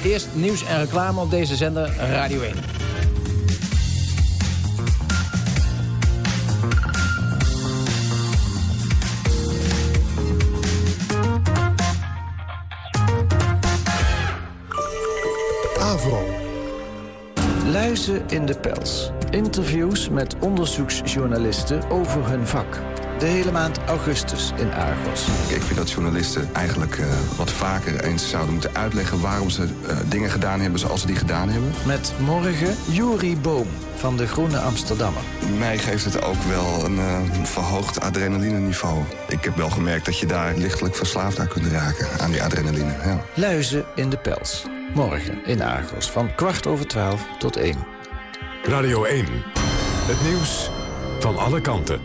Eerst nieuws en reclame op deze zender Radio 1. In de pels. Interviews met onderzoeksjournalisten over hun vak. De hele maand augustus in Argos. Ik vind dat journalisten eigenlijk uh, wat vaker eens zouden moeten uitleggen... waarom ze uh, dingen gedaan hebben zoals ze die gedaan hebben. Met morgen Juri Boom van de Groene Amsterdammer. Mij geeft het ook wel een uh, verhoogd adrenaline-niveau. Ik heb wel gemerkt dat je daar lichtelijk verslaafd aan kunt raken, aan die adrenaline. Ja. Luizen in de pels. Morgen in Argos van kwart over twaalf tot één. Radio 1. Het nieuws van alle kanten.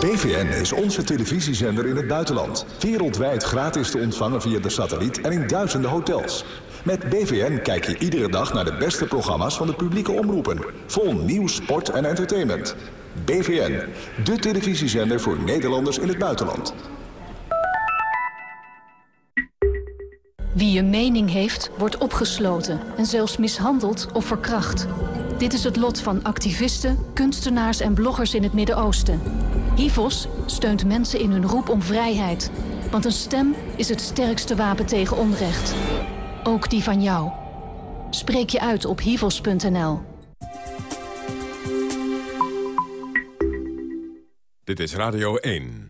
BVN is onze televisiezender in het buitenland. Wereldwijd gratis te ontvangen via de satelliet en in duizenden hotels. Met BVN kijk je iedere dag naar de beste programma's van de publieke omroepen. Vol nieuws, sport en entertainment. BVN, de televisiezender voor Nederlanders in het buitenland. Wie een mening heeft, wordt opgesloten en zelfs mishandeld of verkracht. Dit is het lot van activisten, kunstenaars en bloggers in het Midden-Oosten. HIVOS steunt mensen in hun roep om vrijheid. Want een stem is het sterkste wapen tegen onrecht. Ook die van jou. Spreek je uit op hivos.nl. Dit is Radio 1.